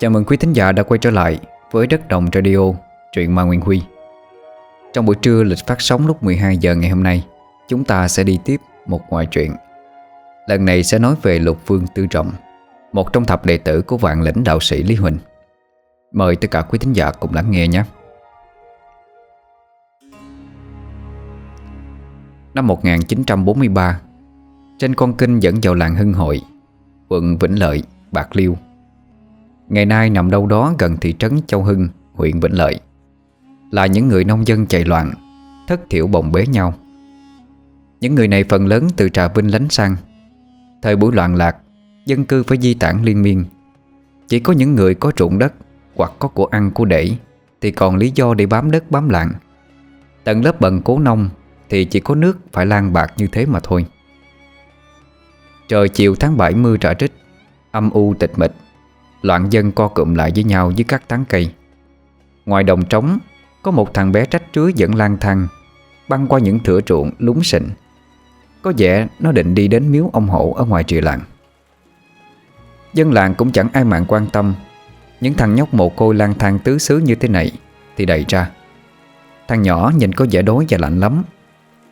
Chào mừng quý thính giả đã quay trở lại với Đất Đồng Radio, truyện Ma Nguyên Huy. Trong buổi trưa lịch phát sóng lúc 12 giờ ngày hôm nay Chúng ta sẽ đi tiếp một ngoại truyện. Lần này sẽ nói về Lục Vương Tư Trọng Một trong thập đệ tử của vạn lĩnh đạo sĩ Lý Huỳnh. Mời tất cả quý thính giả cùng lắng nghe nhé. Năm 1943 Trên con kinh dẫn vào làng Hưng Hội Quận Vĩnh Lợi, Bạc Liêu. Ngày nay nằm đâu đó gần thị trấn Châu Hưng, huyện Vĩnh Lợi. Là những người nông dân chạy loạn Thất thiểu bồng bế nhau. Những người này phần lớn từ Trà Vinh lánh sang. Thời buổi loạn lạc Dân cư phải di tản liên miên. Chỉ có những người có ruộng đất Hoặc có của ăn của để Thì còn lý do để bám đất bám làng. Tận lớp bần cố nông Thì chỉ có nước phải lan bạc như thế mà thôi. Trời chiều tháng 7 mưa trả trích Âm u tịch mịch. Loạn dân co cụm lại với nhau dưới các tán cây. Ngoài đồng trống, Có một thằng bé trách trưới dẫn lang thang, Băng qua những thửa ruộng lúng sình. Có vẻ nó định đi đến miếu ông hổ Ở ngoài trìa làng. Dân làng cũng chẳng ai mạng quan tâm. Những thằng nhóc mồ côi lang thang tứ xứ như thế này Thì đầy ra. Thằng nhỏ nhìn có vẻ đói và lạnh lắm.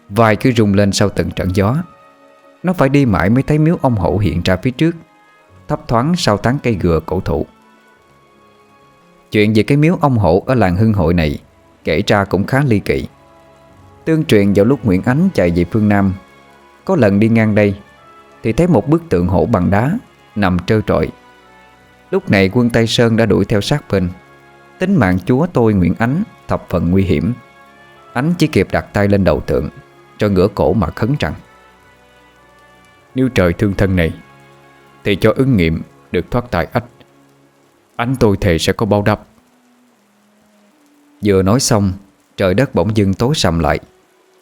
Vai cứ rung lên sau từng trận gió, Nó phải đi mãi mới thấy miếu ông hổ hiện ra phía trước. Thấp thoáng sau tán cây gừa cổ thụ. Chuyện về cái miếu ông hổ Ở làng hưng hội này Kể ra cũng khá ly kỳ. Tương truyền vào lúc Nguyễn Ánh chạy về phương Nam, Có lần đi ngang đây, Thì thấy một bức tượng hổ bằng đá Nằm trơ trọi. Lúc này quân Tây Sơn đã đuổi theo sát bên. Tính mạng chúa tôi Nguyễn Ánh Thập phần nguy hiểm. Ánh chỉ kịp đặt tay lên đầu tượng, Cho ngửa cổ mà khấn rằng, Nếu trời thương thân này thì cho ứng nghiệm được thoát tài ách. Anh tôi thề sẽ có bao đắp Vừa nói xong, Trời đất bỗng dưng tối sầm lại.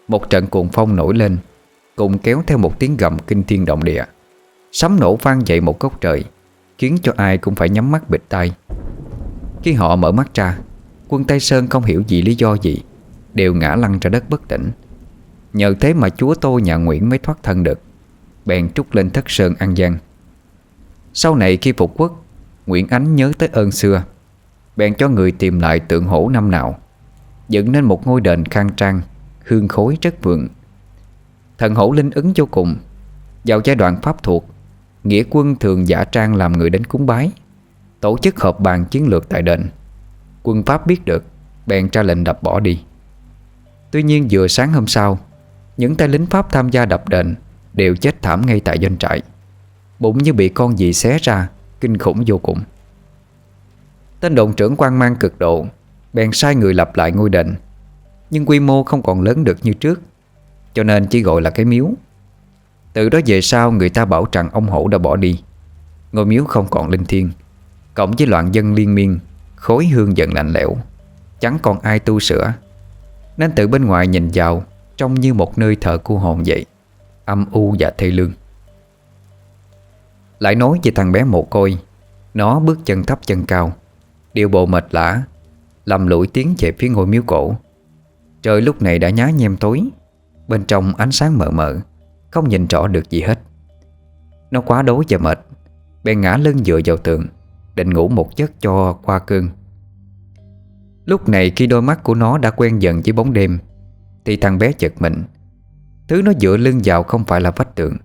Một trận cuồng phong nổi lên, Cùng kéo theo một tiếng gầm kinh thiên động địa. Sấm nổ vang dậy một góc trời, Khiến cho ai cũng phải nhắm mắt bịt tai. Khi họ mở mắt ra, Quân Tây Sơn không hiểu gì lý do gì, Đều ngã lăn ra đất bất tỉnh. Nhờ thế mà chúa tôi nhà Nguyễn mới thoát thân được, Bèn trút lên thất sơn an giang sau này khi phục quốc, Nguyễn Ánh nhớ tới ơn xưa, Bèn cho người tìm lại tượng hổ năm nào, Dựng nên một ngôi đền khang trang, Hương khối rất vượng. Thần hổ linh ứng vô cùng, Vào giai đoạn pháp thuộc, Nghĩa quân thường giả trang làm người đến cúng bái, Tổ chức họp bàn chiến lược tại đền. Quân Pháp biết được, Bèn ra lệnh đập bỏ đi. Tuy nhiên vừa sáng hôm sau, Những tay lính Pháp tham gia đập đền Đều chết thảm ngay tại doanh trại. Bụng như bị con gì xé ra, Kinh khủng vô cùng. Tên đồn trưởng quan mang cực độ, Bèn sai người lập lại ngôi đền. Nhưng quy mô không còn lớn được như trước, Cho nên chỉ gọi là cái miếu. Từ đó về sau người ta bảo rằng ông hổ đã bỏ đi. Ngôi miếu không còn linh thiêng, Cộng với loạn dân liên miên Khối hương dần lạnh lẽo, Chẳng còn ai tu sửa. Nên từ bên ngoài nhìn vào, Trông như một nơi thờ cô hồn vậy, Âm u và thê lương lại nói về thằng bé mồ côi. Nó bước chân thấp chân cao Điều bộ mệt lã, Lầm lũi tiến về phía ngôi miếu cổ. Trời lúc này đã nhá nhem tối, Bên trong ánh sáng mờ mờ, Không nhìn rõ được gì hết. Nó quá đói và mệt, Bèn ngã lưng dựa vào tường, Định ngủ một giấc cho qua cơn. Lúc này khi đôi mắt của nó đã quen dần với bóng đêm, Thì thằng bé chợt mình. Thứ nó dựa lưng vào không phải là vách tường,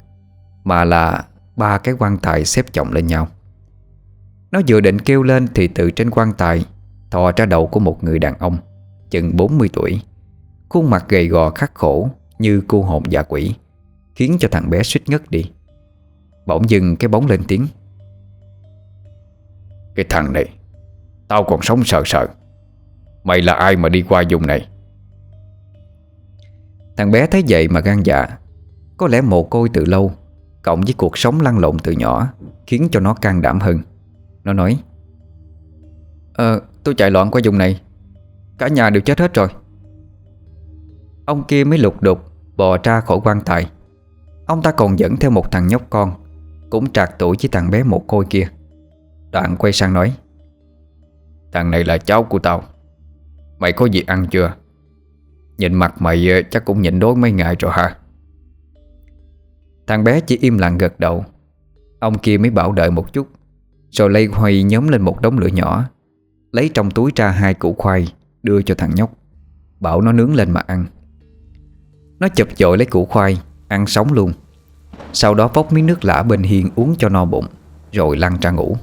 Mà là Ba cái quan tài xếp chồng lên nhau. Nó vừa định kêu lên Thì từ trên quan tài Thò ra đầu của một người đàn ông Chừng 40 tuổi. Khuôn mặt gầy gò khắc khổ Như cô hồn dạ quỷ Khiến cho thằng bé suýt ngất đi. Bỗng dừng cái bóng lên tiếng. Cái thằng này Tao còn sống sợ sợ Mày là ai mà đi qua vùng này? Thằng bé thấy vậy mà gan dạ. Có lẽ mồ côi từ lâu Cộng với cuộc sống lăn lộn từ nhỏ, Khiến cho nó can đảm hơn. Nó nói Ờ tôi chạy loạn qua vùng này. Cả nhà đều chết hết rồi. Ông kia mới lục đục Bò ra khỏi quan tài. Ông ta còn dẫn theo một thằng nhóc con, Cũng trạc tuổi với thằng bé một côi kia. Đoạn quay sang nói, Thằng này là cháu của tao. Mày có gì ăn chưa? Nhìn mặt mày ờ, chắc cũng nhịn đói mấy ngày rồi hả Thằng bé chỉ im lặng gật đầu. Ông kia mới bảo đợi một chút, Rồi lây hoay nhóm lên một đống lửa nhỏ, Lấy trong túi ra hai củ khoai, Đưa cho thằng nhóc. Bảo nó nướng lên mà ăn. Nó chụp dội lấy củ khoai, Ăn sống luôn. Sau đó vốc miếng nước lã bên hiên uống cho no bụng, Rồi lăn ra ngủ.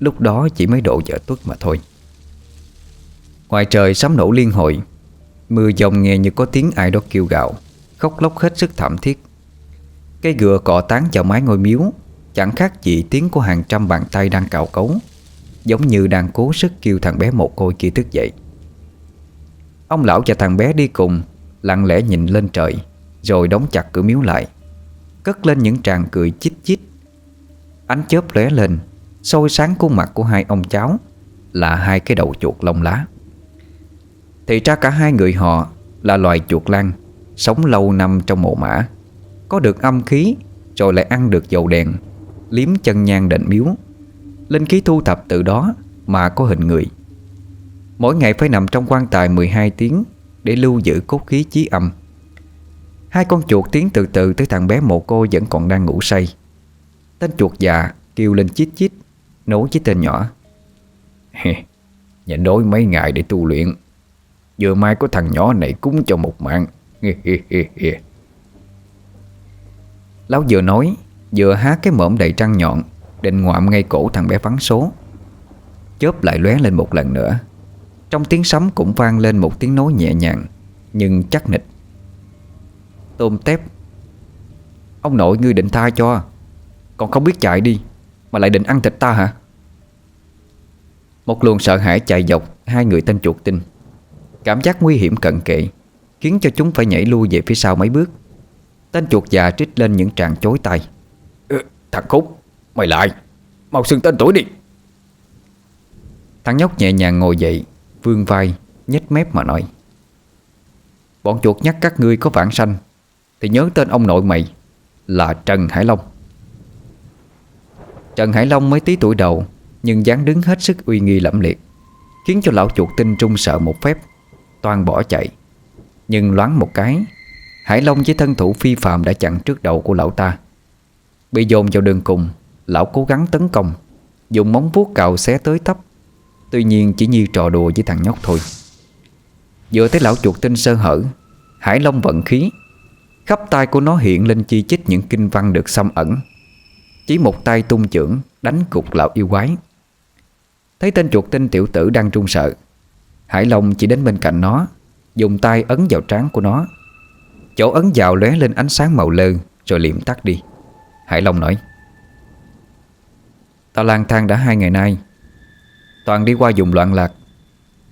Lúc đó chỉ mới độ giờ tuất mà thôi. Ngoài trời sấm nổ liên hồi, Mưa dòng nghe như có tiếng ai đó kêu gạo Khóc lóc hết sức thảm thiết. Cây gừa cọ tán vào mái ngôi miếu, Chẳng khác gì tiếng của hàng trăm bàn tay đang cào cấu, Giống như đang cố sức kêu thằng bé một côi kia thức dậy. Ông lão và thằng bé đi cùng, Lặng lẽ nhìn lên trời, Rồi đóng chặt cửa miếu lại, Cất lên những tràng cười chít chít. Ánh chớp lóe lên, soi sáng khuôn mặt của hai ông cháu Là hai cái đầu chuột lông lá. Thì ra cả hai người họ Là loài chuột lăng Sống lâu năm trong mộ mã có được âm khí, Rồi lại ăn được dầu đèn, Liếm chân nhang đệnh miếu. Linh khí thu thập từ đó Mà có hình người. Mỗi ngày phải nằm trong quan tài 12 tiếng Để lưu giữ cốt khí chí âm. Hai con chuột tiến từ từ Tới thằng bé mồ cô vẫn còn đang ngủ say. Tên chuột già kêu lên chít chít Nối với tên nhỏ. Nhịn đối mấy ngày để tu luyện. Vừa mai có thằng nhỏ này cúng cho một mạng. Lão vừa nói, Vừa há cái mõm đầy trăng nhọn, Định ngoạm ngay cổ thằng bé vắng số. Chớp lại lóe lên một lần nữa. Trong tiếng sấm cũng vang lên một tiếng nói nhẹ nhàng, Nhưng chắc nịch. Tôm tép. Ông nội ngươi định tha cho, Còn không biết chạy đi, Mà lại định ăn thịt ta hả? Một luồng sợ hãi chạy dọc, Hai người tên chuột tinh. Cảm giác nguy hiểm cận kề, Khiến cho chúng phải nhảy lui về phía sau mấy bước. Tên chuột già trích lên những tràng chối tay. Ừ, Thằng Khúc Mày lại. Mau xưng tên tuổi đi. Thằng nhóc nhẹ nhàng ngồi dậy Vương vai nhếch mép mà nói. Bọn chuột nhắc các ngươi có vãng sanh Thì nhớ tên ông nội mày Là Trần Hải Long. Trần Hải Long mới tí tuổi đầu Nhưng dáng đứng hết sức uy nghi lẫm liệt Khiến cho lão chuột tinh trung sợ một phép Toàn bỏ chạy Nhưng loáng một cái Hải Long với thân thủ phi phạm đã chặn trước đầu của lão ta. Bị dồn vào đường cùng, Lão cố gắng tấn công, Dùng móng vuốt cào xé tới tấp. Tuy nhiên chỉ như trò đùa với thằng nhóc thôi. Vừa thấy lão chuột tinh sơ hở, Hải Long vận khí. Khắp tay của nó hiện lên chi chích những kinh văn được xâm ẩn. Chỉ một tay tung chưởng, Đánh cục lão yêu quái. Thấy tên chuột tinh tiểu tử đang run sợ, Hải Long chỉ đến bên cạnh nó, Dùng tay ấn vào trán của nó. Chỗ ấn vào lóe lên ánh sáng màu lơ, Rồi liệm tắt đi. Hải Long nói Tao lang thang đã hai ngày nay. Toàn đi qua vùng loạn lạc.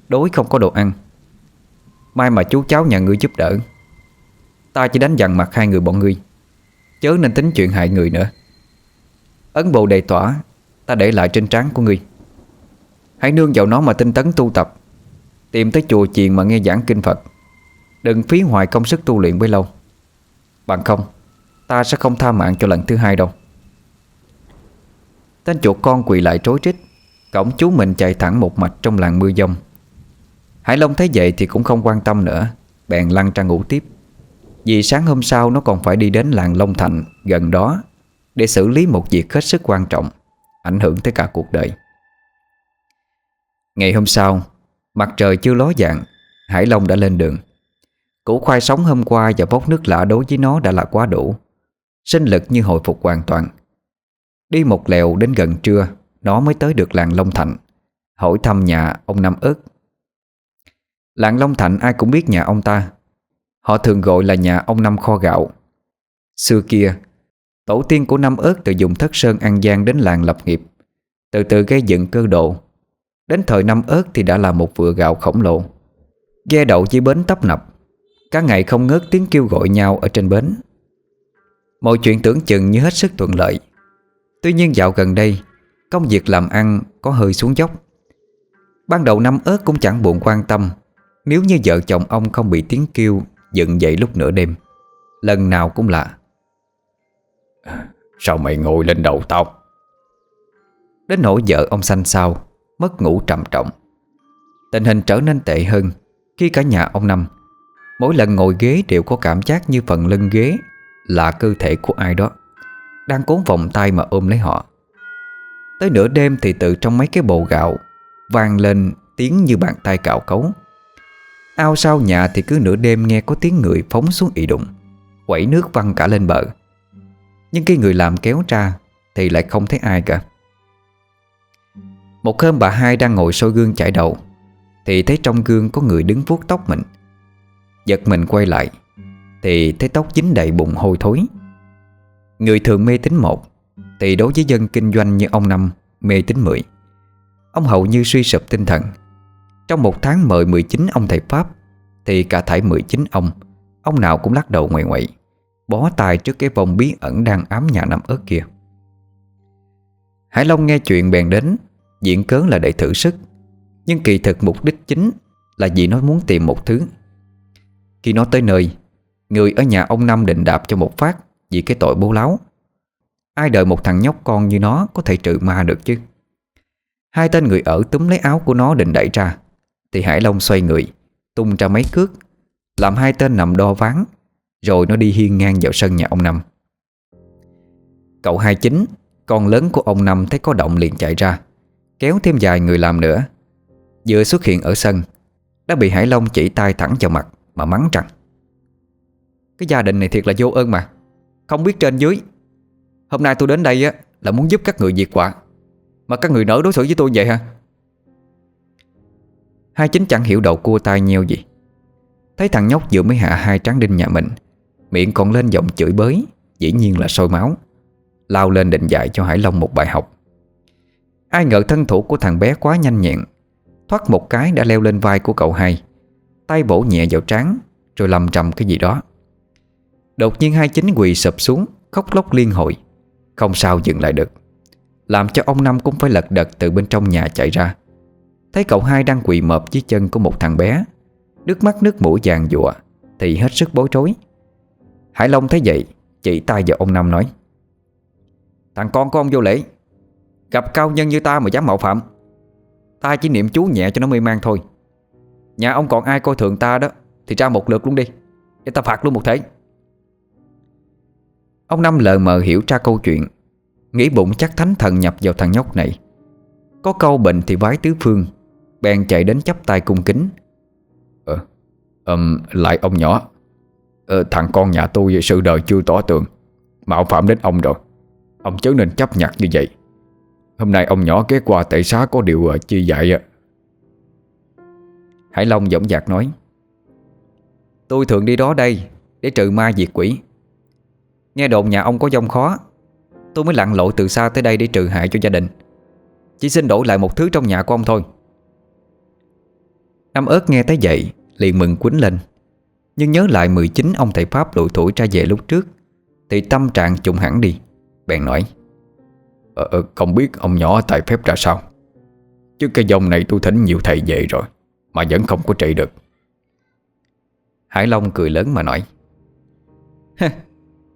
Đối không có đồ ăn. Mai mà chú cháu nhà ngươi giúp đỡ. Ta chỉ đánh dằn mặt hai người bọn ngươi. Chớ nên tính chuyện hại người nữa. Ấn bộ đầy tỏa, Ta để lại trên trán của ngươi. Hãy nương vào nó mà tinh tấn tu tập. Tìm tới chùa chiền mà nghe giảng kinh Phật. Đừng phí hoài công sức tu luyện bấy lâu. Bằng không, Ta sẽ không tha mạng cho lần thứ hai đâu. Tên chuột con quỳ lại trối trích Cổng chú mình chạy thẳng một mạch trong làng mưa dông. Hải Long thấy vậy thì cũng không quan tâm nữa, Bèn lăn ra ngủ tiếp. Vì sáng hôm sau nó còn phải đi đến làng Long Thành gần đó Để xử lý một việc hết sức quan trọng, Ảnh hưởng tới cả cuộc đời. Ngày hôm sau, Mặt trời chưa ló dạng, Hải Long đã lên đường. Củ khoai sống hôm qua và vốc nước lạ đối với nó đã là quá đủ. Sinh lực như hồi phục hoàn toàn. Đi một lèo đến gần trưa, Nó mới tới được làng Long Thạnh. Hỏi thăm nhà ông Năm ớt Làng Long Thạnh ai cũng biết nhà ông ta. Họ thường gọi là nhà ông Năm kho gạo. Xưa kia, Tổ tiên của Năm ớt từ dùng thất sơn An Giang đến làng lập nghiệp. Từ từ gây dựng cơ độ. Đến thời năm ớt thì đã là một vựa gạo khổng lồ. Ghe đậu chỉ bến tấp nập. Cả ngày không ngớt tiếng kêu gọi nhau ở trên bến. Mọi chuyện tưởng chừng như hết sức thuận lợi. Tuy nhiên dạo gần đây Công việc làm ăn có hơi xuống dốc. Ban đầu năm ớt cũng chẳng buồn quan tâm Nếu như vợ chồng ông không bị tiếng kêu Dựng dậy lúc nửa đêm Lần nào cũng lạ. Sao mày ngồi lên đầu tao? Đến nỗi vợ ông xanh sao Mất ngủ trầm trọng. Tình hình trở nên tệ hơn Khi cả nhà ông Năm Mỗi lần ngồi ghế đều có cảm giác như phần lưng ghế Là cơ thể của ai đó, Đang cố vòng tay mà ôm lấy họ. Tới nửa đêm thì tự trong mấy cái bồ gạo vang lên tiếng như bàn tay cạo cấu. Ao sau nhà thì cứ nửa đêm nghe có tiếng người phóng xuống ị đụng, Quẩy nước văng cả lên bờ. Nhưng khi người làm kéo ra Thì lại không thấy ai cả. Một hôm bà hai đang ngồi soi gương chải đầu Thì thấy trong gương có người đứng vuốt tóc mình. Giật mình quay lại, Thì thấy tóc dính đầy bụng hôi thối. Người thường mê tín một, Thì đối với dân kinh doanh như ông Năm, Mê tín mười. Ông hầu như suy sụp tinh thần. Trong một tháng mời 19 ông thầy Pháp, Thì cả thảy 19 ông Ông nào cũng lắc đầu ngoại ngoại, Bó tay trước cái vòng bí ẩn đang ám nhà nằm ớt kia. Hải Long nghe chuyện bèn đến, Diễn cớ là để thử sức. Nhưng kỳ thực mục đích chính Là vì nó muốn tìm một thứ. Khi nó tới nơi, Người ở nhà ông Năm định đạp cho một phát Vì cái tội bố láo. Ai đợi một thằng nhóc con như nó Có thể trừ ma được chứ? Hai tên người ở túm lấy áo của nó định đẩy ra, Thì Hải Long xoay người, Tung ra mấy cước, Làm hai tên nằm đo ván Rồi nó đi hiên ngang vào sân nhà ông Năm. Cậu hai chính, Con lớn của ông Năm thấy có động liền chạy ra, Kéo thêm vài người làm nữa. Vừa xuất hiện ở sân, Đã bị Hải Long chỉ tay thẳng vào mặt. Mà mắng rằng, Cái gia đình này thiệt là vô ơn mà, Không biết trên dưới. Hôm nay tôi đến đây á, là muốn giúp các người diệt quả, mà các người nỡ đối xử với tôi vậy hả? Hai chính chẳng hiểu đầu cua tai nheo gì. Thấy thằng nhóc vừa mới hạ hai tráng đinh nhà mình, Miệng còn lên giọng chửi bới, Dĩ nhiên là sôi máu, Lao lên định dạy cho Hải Long một bài học. Ai ngờ thân thủ của thằng bé quá nhanh nhẹn, Thoát một cái đã leo lên vai của cậu hai. Tay bổ nhẹ vào trán, Rồi lầm trầm cái gì đó. Đột nhiên hai chính quỳ sụp xuống, Khóc lóc liên hồi. Không sao dừng lại được. Làm cho ông Năm cũng phải lật đật từ bên trong nhà chạy ra. Thấy cậu hai đang quỳ mập dưới chân của một thằng bé, Nước mắt nước mũi vàng dụa Thì hết sức bối rối. Hải Long thấy vậy, Chỉ tay vào ông Năm nói, Thằng con của ông vô lễ. Gặp cao nhân như ta mà dám mạo phạm. Ta chỉ niệm chú nhẹ cho nó mê man thôi. Nhà ông còn ai coi thường ta đó Thì ra một lượt luôn đi. Để ta phạt luôn một thế. Ông Năm lờ mờ hiểu ra câu chuyện Nghĩ bụng chắc thánh thần nhập vào thằng nhóc này. Có câu bệnh thì vái tứ phương Bèn chạy đến chắp tay cung kính. Ờ um, Lại ông nhỏ. Ờ, Thằng con nhà tôi sự đời chưa tỏ tường Mạo phạm đến ông rồi. Ông chớ nên chấp nhặt như vậy. Hôm nay ông nhỏ ghé qua tệ xá có điều ờ, chi dạy. Ờ, Hải Long dõng dạc nói Tôi thường đi đó đây Để trừ ma diệt quỷ. Nghe đồn nhà ông có dông khó Tôi mới lặn lội từ xa tới đây để trừ hại cho gia đình. Chỉ xin đổi lại một thứ trong nhà của ông thôi. Năm ớt nghe tới vậy Liền mừng quýnh lên. Nhưng nhớ lại 19 ông thầy Pháp lụi tuổi ra về lúc trước Thì tâm trạng trùng hẳn đi. Bèn nói ờ, ờ, Không biết ông nhỏ tài phép ra sao? Chứ cái dòng này tôi thỉnh nhiều thầy về rồi. Mà vẫn không có trị được. Hải Long cười lớn mà nói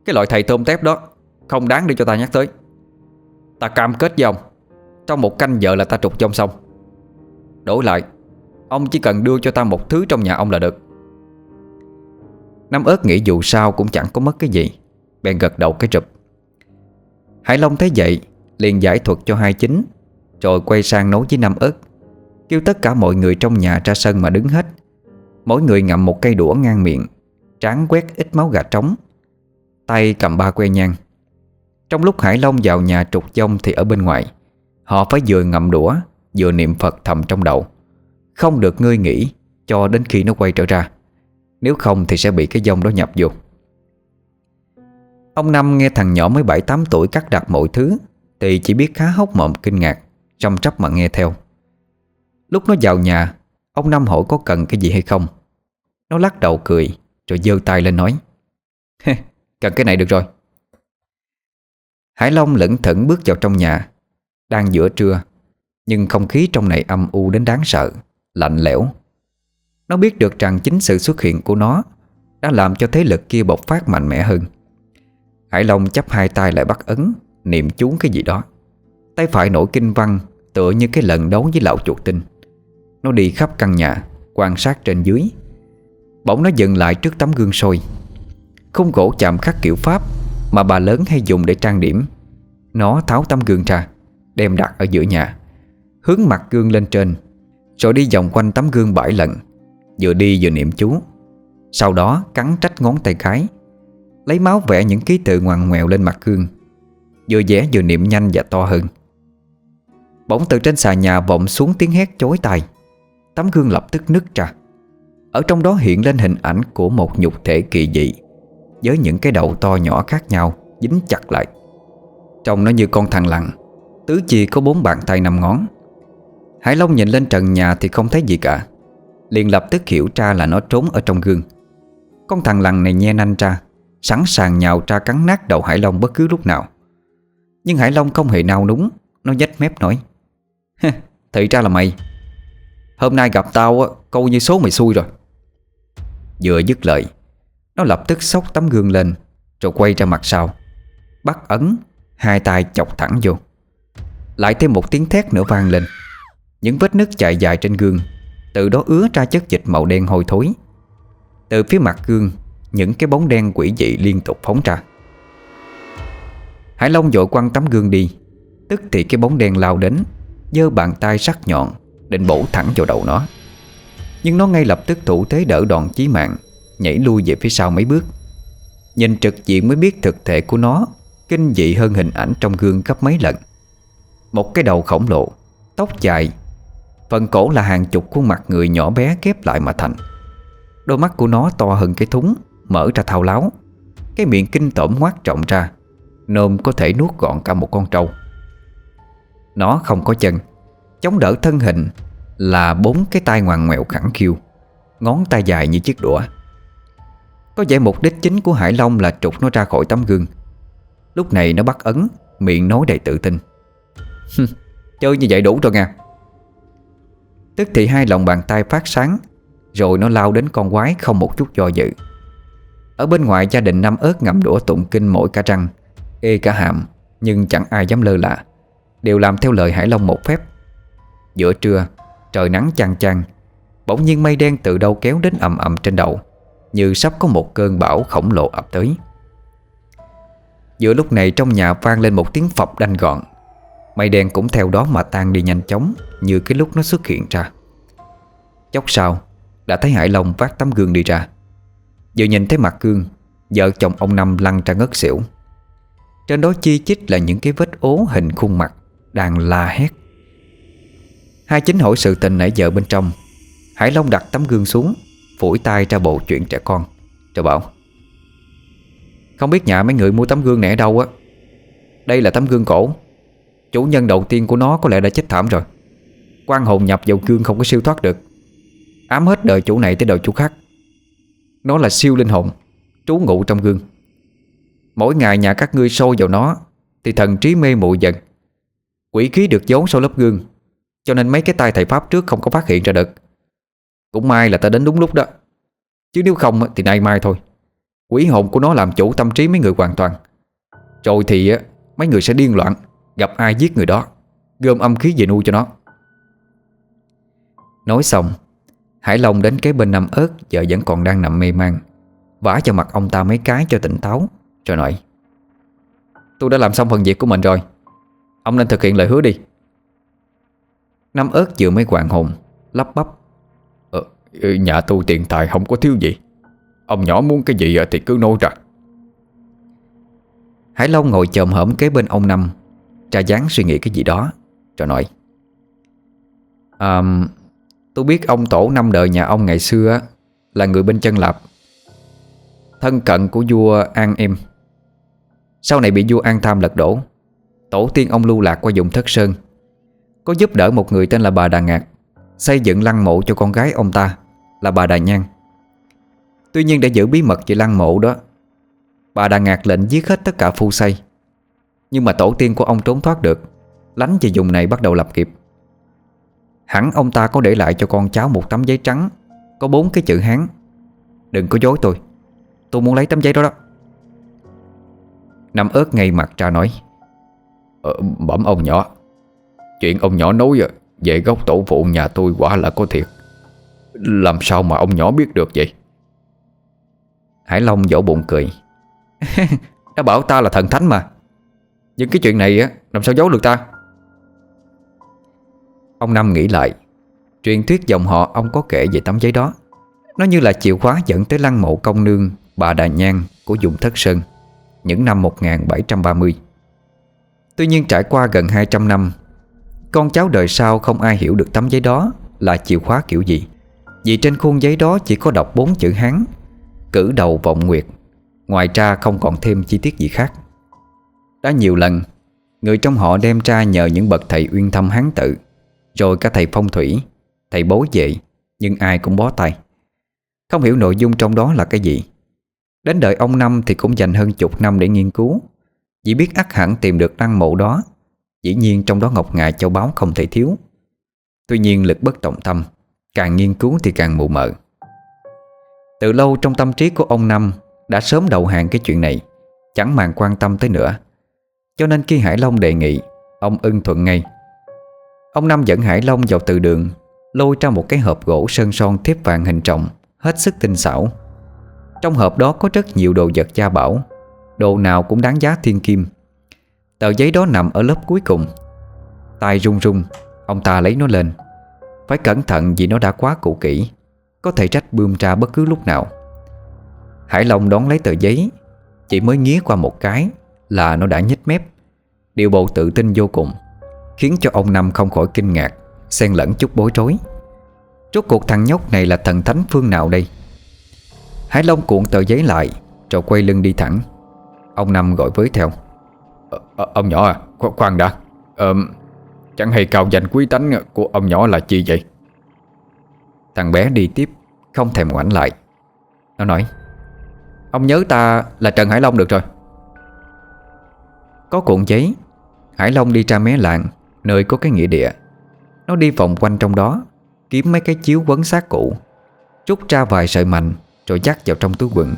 Cái loại thầy tôm tép đó không đáng để cho ta nhắc tới. Ta cam kết với ông, Trong một canh giờ là ta trục trong xong. Đổi lại, Ông chỉ cần đưa cho ta một thứ trong nhà ông là được. Năm ớt nghĩ dù sao cũng chẳng có mất cái gì. Bèn gật đầu cái rụp. Hải Long thấy vậy, Liền giải thuật cho hai chính, Rồi quay sang nấu với năm ớt. Kêu tất cả mọi người trong nhà ra sân mà đứng hết. Mỗi người ngậm một cây đũa ngang miệng, Tráng quét ít máu gà trống. Tay cầm ba que nhang. Trong lúc Hải Long vào nhà trục dông Thì ở bên ngoài, Họ phải vừa ngậm đũa, Vừa niệm Phật thầm trong đầu. Không được ngươi nghĩ, Cho đến khi nó quay trở ra. Nếu không thì sẽ bị cái dông đó nhập vô. Ông Năm nghe thằng nhỏ mới 7-8 tuổi cắt đặt mọi thứ, Thì chỉ biết khá hốc mộm kinh ngạc Trong trắp mà nghe theo. Lúc nó vào nhà, Ông Năm hỏi có cần cái gì hay không. Nó lắc đầu cười, Rồi giơ tay lên nói Cần cái này được rồi. Hải Long lững thững bước vào trong nhà, Đang giữa trưa, Nhưng không khí trong này âm u đến đáng sợ, Lạnh lẽo. Nó biết được rằng chính sự xuất hiện của nó Đã làm cho thế lực kia bộc phát mạnh mẽ hơn. Hải Long chấp hai tay lại bắt ấn, Niệm chú cái gì đó. Tay phải nổi kinh văn Tựa như cái lần đấu với lão chuột tinh. Nó đi khắp căn nhà, Quan sát trên dưới. Bỗng nó dừng lại trước tấm gương sôi Khung gỗ chạm khắc kiểu Pháp mà bà lớn hay dùng để trang điểm. Nó tháo tấm gương ra, Đem đặt ở giữa nhà, Hướng mặt gương lên trên, Rồi đi vòng quanh tấm gương bảy lần Vừa đi vừa niệm chú. Sau đó cắn trách ngón tay cái, Lấy máu vẽ những ký tự ngoằn ngoèo lên mặt gương, Vừa vẽ vừa niệm nhanh và to hơn. Bỗng từ trên xà nhà vọng xuống tiếng hét chối tai. Tấm gương lập tức nứt ra. Ở trong đó hiện lên hình ảnh của một nhục thể kỳ dị, Với những cái đầu to nhỏ khác nhau Dính chặt lại. Trông nó như con thằng lằn, Tứ chi có bốn bàn tay năm ngón. Hải Long nhìn lên trần nhà thì không thấy gì cả, liền lập tức hiểu ra là nó trốn ở trong gương. Con thằng lằn này nhe nanh ra, Sẵn sàng nhào ra cắn nát đầu Hải Long bất cứ lúc nào. Nhưng Hải Long không hề nao núng, Nó nhếch mép nói Thì ra là mày Hôm nay gặp tao á, câu như số mày xui rồi. Vừa dứt lời, Nó lập tức xốc tấm gương lên, Rồi quay ra mặt sau. Bắt ấn, Hai tay chọc thẳng vô. Lại thêm một tiếng thét nữa vang lên. Những vết nứt chạy dài trên gương, Từ đó ứa ra chất dịch màu đen hôi thối. Từ phía mặt gương, Những cái bóng đen quỷ dị liên tục phóng ra. Hải Long dội quăng tấm gương đi, Tức thì cái bóng đen lao đến, giơ bàn tay sắc nhọn Định bổ thẳng vào đầu nó. Nhưng nó ngay lập tức thủ thế đỡ đòn chí mạng, Nhảy lui về phía sau mấy bước. Nhìn trực diện mới biết thực thể của nó, Kinh dị hơn hình ảnh trong gương gấp mấy lần. Một cái đầu khổng lồ, Tóc dài, Phần cổ là hàng chục khuôn mặt người nhỏ bé ghép lại mà thành. Đôi mắt của nó to hơn cái thúng, Mở ra thao láo. Cái miệng kinh tởm ngoác trọng ra, Nôm có thể nuốt gọn cả một con trâu. Nó không có chân Chống đỡ thân hình Là bốn cái tay ngoằn ngoèo khẳng khiu Ngón tay dài như chiếc đũa. Có vẻ mục đích chính của Hải Long Là trục nó ra khỏi tấm gương. Lúc này nó bắt ấn Miệng nói đầy tự tin. Chơi như vậy đủ rồi nha. Tức thì hai lòng bàn tay phát sáng Rồi nó lao đến con quái không một chút do dự. Ở bên ngoài gia đình năm ớt ngậm đũa tụng kinh mỗi ca răng Ê cả hàm Nhưng chẳng ai dám lơ là, Đều làm theo lời Hải Long một phép. Giữa trưa, Trời nắng chang chang. Bỗng nhiên mây đen từ đâu kéo đến ầm ầm trên đầu, Như sắp có một cơn bão khổng lồ ập tới. Giữa lúc này trong nhà vang lên một tiếng phập đanh gọn. Mây đen cũng theo đó mà tan đi nhanh chóng, Như cái lúc nó xuất hiện ra. Chốc sau, Đã thấy Hải Long vác tấm gương đi ra. Vừa nhìn thấy mặt gương, Vợ chồng ông Năm lăn ra ngất xỉu. Trên đó chi chít là những cái vết ố hình khuôn mặt Đang la hét. Hai chính hỏi sự tình nãy giờ bên trong. Hải Long đặt tấm gương xuống, Phủi tay ra bộ chuyện trẻ con. Rồi bảo, Không biết nhà mấy người mua tấm gương này ở đâu á? Đây là tấm gương cổ. Chủ nhân đầu tiên của nó có lẽ đã chết thảm rồi. Quan hồn nhập vào gương không có siêu thoát được. Ám hết đời chủ này tới đời chủ khác. Nó là siêu linh hồn, Trú ngụ trong gương. Mỗi ngày nhà các ngươi sôi vào nó, Thì thần trí mê muội dần. Quỷ khí được giấu sau lớp gương cho nên mấy cái tay thầy Pháp trước không có phát hiện ra được. Cũng may là ta đến đúng lúc đó. Chứ nếu không thì nay mai thôi. Quỷ hồn của nó làm chủ tâm trí mấy người hoàn toàn. Rồi thì mấy người sẽ điên loạn, Gặp ai giết người đó, Gom âm khí về nuôi cho nó. Nói xong, Hải Long đến kế bên nằm ớt, Giờ vẫn còn đang nằm mê man. Vả cho mặt ông ta mấy cái cho tỉnh táo, Rồi nói, Tôi đã làm xong phần việc của mình rồi. Ông nên thực hiện lời hứa đi. Năm ớt vừa mới hoàng hồn Lắp bắp. Ờ, ờ Nhà tu tiền tài không có thiếu gì. Ông nhỏ muốn cái gì thì cứ nô ra. Hải Long ngồi chồm hổm kế bên ông Năm trà dáng suy nghĩ cái gì đó Rồi nói à, Tôi biết ông tổ năm đời nhà ông ngày xưa Là người bên chân lạp Thân cận của vua An Em. Sau này bị vua An Tham lật đổ Tổ tiên ông lưu lạc qua vùng Thất Sơn. Có giúp đỡ một người tên là bà Đà Ngạc Xây dựng lăng mộ cho con gái ông ta Là bà Đà Nhan. Tuy nhiên để giữ bí mật về lăng mộ đó Bà Đà Ngạc lệnh giết hết tất cả phu xây Nhưng mà tổ tiên của ông trốn thoát được Lánh về vùng này bắt đầu lập nghiệp. Hẳn ông ta có để lại cho con cháu một tấm giấy trắng Có bốn cái chữ Hán. Đừng có dối tôi Tôi muốn lấy tấm giấy đó đó. Năm ớt ngay mặt ra nói ờ, Bẩm ông nhỏ. Chuyện ông nhỏ nói Về gốc tổ phụ nhà tôi quả là có thiệt. Làm sao mà ông nhỏ biết được vậy? Hải Long vỗ bụng cười. cười Đã bảo ta là thần thánh mà. Những cái chuyện này á Làm sao giấu được ta? Ông Năm nghĩ lại. Truyền thuyết dòng họ ông có kể về tấm giấy đó. Nó như là chìa khóa dẫn tới lăng mộ công nương Bà Đà Nhan của dùng Thất Sơn Những năm 1730 Tuy nhiên trải qua gần 200 năm con cháu đời sau không ai hiểu được tấm giấy đó Là chìa khóa kiểu gì. Vì trên khuôn giấy đó chỉ có đọc bốn chữ Hán, Cử đầu vọng nguyệt, Ngoài ra không còn thêm chi tiết gì khác. Đã nhiều lần, Người trong họ đem ra nhờ những bậc thầy uyên thâm hán tự, Rồi cả thầy phong thủy, Thầy bối vệ, Nhưng ai cũng bó tay. Không hiểu nội dung trong đó là cái gì. Đến đợi ông Năm thì cũng dành hơn chục năm để nghiên cứu. Chỉ biết ắt hẳn tìm được đăng mộ đó Dĩ nhiên trong đó ngọc ngà châu báu không thể thiếu. Tuy nhiên lực bất trọng tâm, Càng nghiên cứu thì càng mù mờ. Từ lâu trong tâm trí của ông Năm Đã sớm đầu hàng cái chuyện này, Chẳng màng quan tâm tới nữa. Cho nên khi Hải Long đề nghị, Ông ưng thuận ngay. Ông Năm dẫn Hải Long vào từ đường, Lôi ra một cái hộp gỗ sơn son thiếp vàng hình trọng, Hết sức tinh xảo. Trong hộp đó có rất nhiều đồ vật gia bảo, Đồ nào cũng đáng giá thiên kim. Tờ giấy đó nằm ở lớp cuối cùng. Tay run run, Ông ta lấy nó lên. Phải cẩn thận vì nó đã quá cũ kỹ, Có thể trách bươm ra bất cứ lúc nào. Hải Long đón lấy tờ giấy, Chỉ mới nghía qua một cái Là nó đã nhích mép. Điều bộ tự tin vô cùng, Khiến cho ông Năm không khỏi kinh ngạc, Xen lẫn chút bối rối. Rốt cuộc thằng nhóc này là thần thánh phương nào đây? Hải Long cuộn tờ giấy lại, Rồi quay lưng đi thẳng. Ông Năm gọi với theo à, Ông nhỏ à Kho khoan đã. À, Chẳng hay cao danh quý tánh của ông nhỏ là chi vậy? Thằng bé đi tiếp Không thèm ngoảnh lại. Nó nói Ông nhớ ta là Trần Hải Long được rồi. Có cuộn giấy Hải Long đi ra mé làng Nơi có cái nghĩa địa. Nó đi vòng quanh trong đó Kiếm mấy cái chiếu quấn xác cũ Rút ra vài sợi mạnh Rồi dắt vào trong túi quần.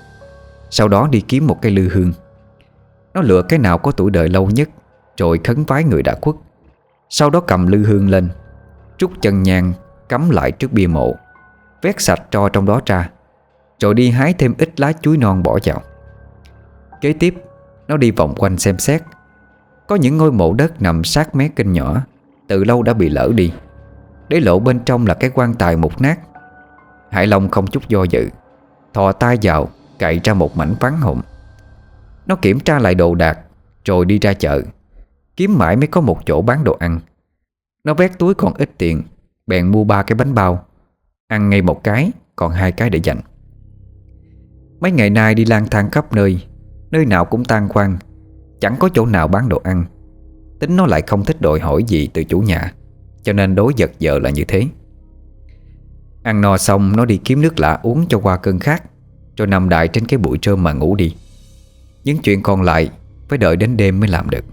Sau đó đi kiếm một cây lư hương. Nó lựa cái nào có tuổi đời lâu nhất, Rồi khấn vái người đã khuất. Sau đó cầm lư hương lên, Trút chân nhang, Cắm lại trước bia mộ, Vét sạch tro trong đó ra, Rồi đi hái thêm ít lá chuối non bỏ vào. Kế tiếp, Nó đi vòng quanh xem xét. Có những ngôi mộ đất nằm sát mé kênh nhỏ, Từ lâu đã bị lỡ đi. Để lộ bên trong là cái quan tài mục nát. Hải Long không chút do dự, Thò tay vào, Cậy ra một mảnh ván hụm nó kiểm tra lại đồ đạc, Rồi đi ra chợ. Kiếm mãi mới có một chỗ bán đồ ăn. Nó vét túi còn ít tiền, Bèn mua ba cái bánh bao. Ăn ngay một cái, Còn hai cái để dành. Mấy ngày nay đi lang thang khắp nơi Nơi nào cũng tan khoan Chẳng có chỗ nào bán đồ ăn. Tính nó lại không thích đòi hỏi gì từ chủ nhà, Cho nên đối vật giờ là như thế. Ăn no xong, nó đi kiếm nước lạ uống cho qua cơn khát, Rồi nằm đại trên cái bụi trơm mà ngủ đi. Những chuyện còn lại Phải đợi đến đêm mới làm được.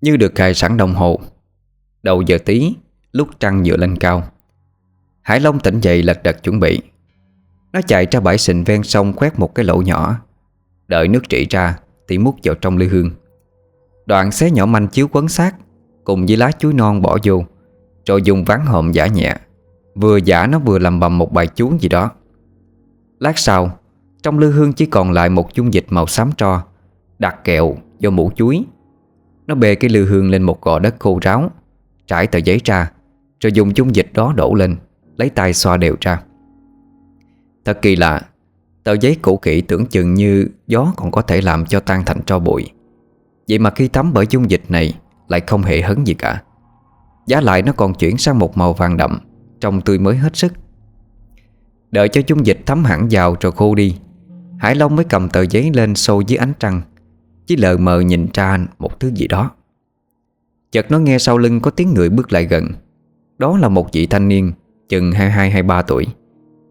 Như được cài sẵn đồng hồ, Đầu giờ tí, Lúc trăng vừa lên cao Hải Long tỉnh dậy lật đật chuẩn bị. Nó chạy ra bãi sình ven sông Khoét một cái lỗ nhỏ. Đợi nước trị ra Thì múc vào trong ly hương. Đoạn xé nhỏ manh chiếu quấn xác, Cùng với lá chuối non bỏ vô, Rồi dùng ván hòm giả nhẹ. Vừa giả nó vừa làm bầm một bài chú gì đó. Lát sau, Trong lư hương chỉ còn lại một dung dịch màu xám tro, Đặt kẹo vô mũ chuối. Nó bê cái lư hương lên một gò đất khô ráo, Trải tờ giấy ra, Rồi dùng chung dịch đó đổ lên. Lấy tay xoa đều ra. Thật kỳ lạ, Tờ giấy cũ kỹ tưởng chừng như Gió còn có thể làm cho tan thành tro bụi. Vậy mà khi tắm bởi dung dịch này Lại không hề hấn gì cả. Giá lại nó còn chuyển sang một màu vàng đậm, Trông tươi mới hết sức. Đợi cho dung dịch thấm hẳn vào rồi khô đi, Hải Long mới cầm tờ giấy lên sâu dưới ánh trăng chỉ lờ mờ nhìn ra một thứ gì đó. Chợt nó nghe sau lưng có tiếng người bước lại gần. Đó là một vị thanh niên Chừng 22-23 tuổi.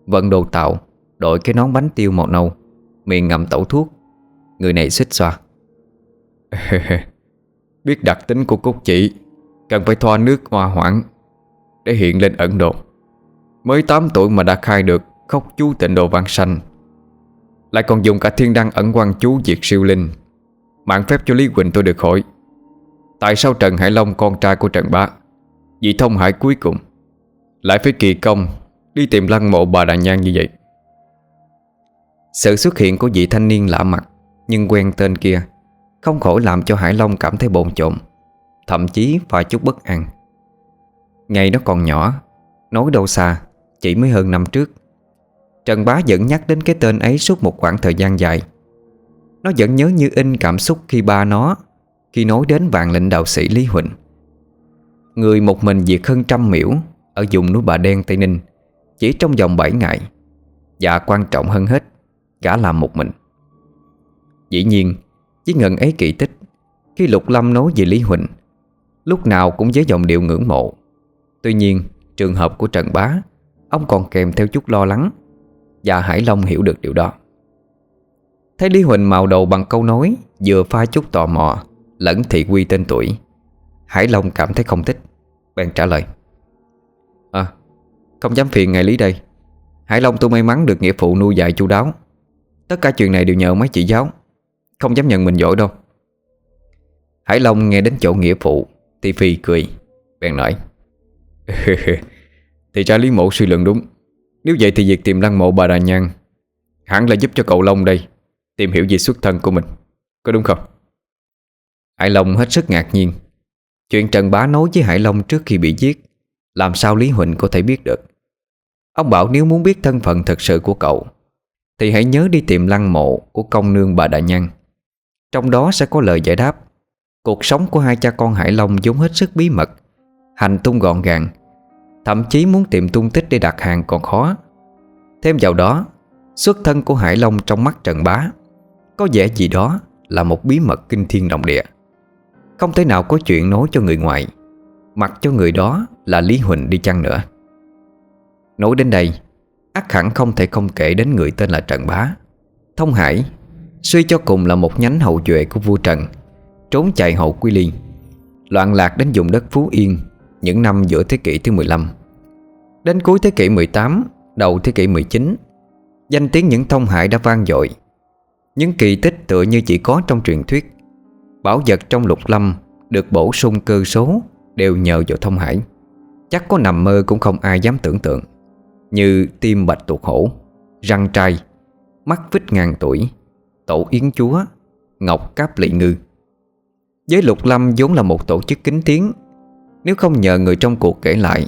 Vận đồ tạo Đội cái nón bánh tiêu màu nâu. Miệng ngậm tẩu thuốc. Người này xích xoa. Biết đặc tính của cúc chỉ, Cần phải thoa nước hoa hoãn Để hiện lên ẩn độ. Mới 8 tuổi mà đã khai được Khóc chú tịnh đồ văn sanh. Lại còn dùng cả thiên đăng ẩn quan chú diệt siêu linh. Mạng phép cho Lý Quỳnh tôi được khỏi. Tại sao Trần Hải Long con trai của Trần Bá Vị thông hải cuối cùng? Lại phải kỳ công Đi tìm lăng mộ bà đàn Nhan như vậy. Sự xuất hiện của vị thanh niên lạ mặt Nhưng quen tên kia Không khỏi làm cho Hải Long cảm thấy bồn chồn, Thậm chí vài chút bất an. Ngày nó còn nhỏ, Nói đâu xa, Chỉ mới hơn năm trước. Trần Bá vẫn nhắc đến cái tên ấy suốt một khoảng thời gian dài. Nó vẫn nhớ như in cảm xúc khi ba nó, Khi nói đến vạn lệnh đạo sĩ Lý Huỳnh. Người một mình diệt hơn trăm miễu ở vùng núi Bà Đen, Tây Ninh, Chỉ trong vòng 7 ngày. Và quan trọng hơn hết, Gã làm một mình. Dĩ nhiên với ngần ấy kỳ tích, Khi Lục Lâm nói về Lý Huỳnh, Lúc nào cũng với giọng điệu ngưỡng mộ. Tuy nhiên, trường hợp của Trần Bá, Ông còn kèm theo chút lo lắng, Và Hải Long hiểu được điều đó. Thấy Lý Huỳnh màu đầu bằng câu nói, Vừa pha chút tò mò, Lẫn thị quy tên tuổi, Hải Long cảm thấy không thích, Bèn trả lời không dám phiền ngài Lý đây. Hải Long tôi may mắn được nghĩa phụ nuôi dạy chu đáo. Tất cả chuyện này đều nhờ mấy chị giáo. Không dám nhận mình giỏi đâu. Hải Long nghe đến chỗ nghĩa phụ, Thì Phi cười, Bèn nói, Thì ra Lý Mộ suy luận đúng. Nếu vậy thì việc tìm lăng mộ bà Đà Nhan Hẳn là giúp cho cậu Long đây Tìm hiểu về xuất thân của mình. Có đúng không? Hải Long hết sức ngạc nhiên. Chuyện Trần Bá nói với Hải Long trước khi bị giết làm sao Lý Huỳnh có thể biết được? Ông bảo nếu muốn biết thân phận thật sự của cậu Thì hãy nhớ đi tìm lăng mộ Của công nương bà đại nhân, Trong đó sẽ có lời giải đáp. Cuộc sống của hai cha con Hải Long vốn hết sức bí mật Hành tung gọn gàng Thậm chí muốn tìm tung tích để đặt hàng còn khó. Thêm vào đó Xuất thân của Hải Long trong mắt Trần Bá Có vẻ gì đó là một bí mật kinh thiên động địa. Không thể nào có chuyện nói cho người ngoài Mặc cho người đó là Lý Huỳnh đi chăng nữa. Nói đến đây ắt hẳn không thể không kể đến người tên là Trần Bá. Thông Hải, Suy cho cùng là một nhánh hậu duệ của vua Trần, Trốn chạy hậu Quy Liên, Loạn lạc đến vùng đất Phú Yên Những năm giữa thế kỷ thứ 15 Đến cuối thế kỷ 18 Đầu thế kỷ 19 Danh tiếng những thông hải đã vang dội. Những kỳ tích tựa như chỉ có trong truyền thuyết, Bảo vật trong lục lâm Được bổ sung cơ số Đều nhờ vào thông hải. Chắc có nằm mơ cũng không ai dám tưởng tượng. Như tim bạch tuộc hổ, Răng trai, Mắt vít ngàn tuổi, Tổ yến chúa, Ngọc cáp lị ngư. Giới lục lâm vốn là một tổ chức kính tiếng. Nếu không nhờ người trong cuộc kể lại,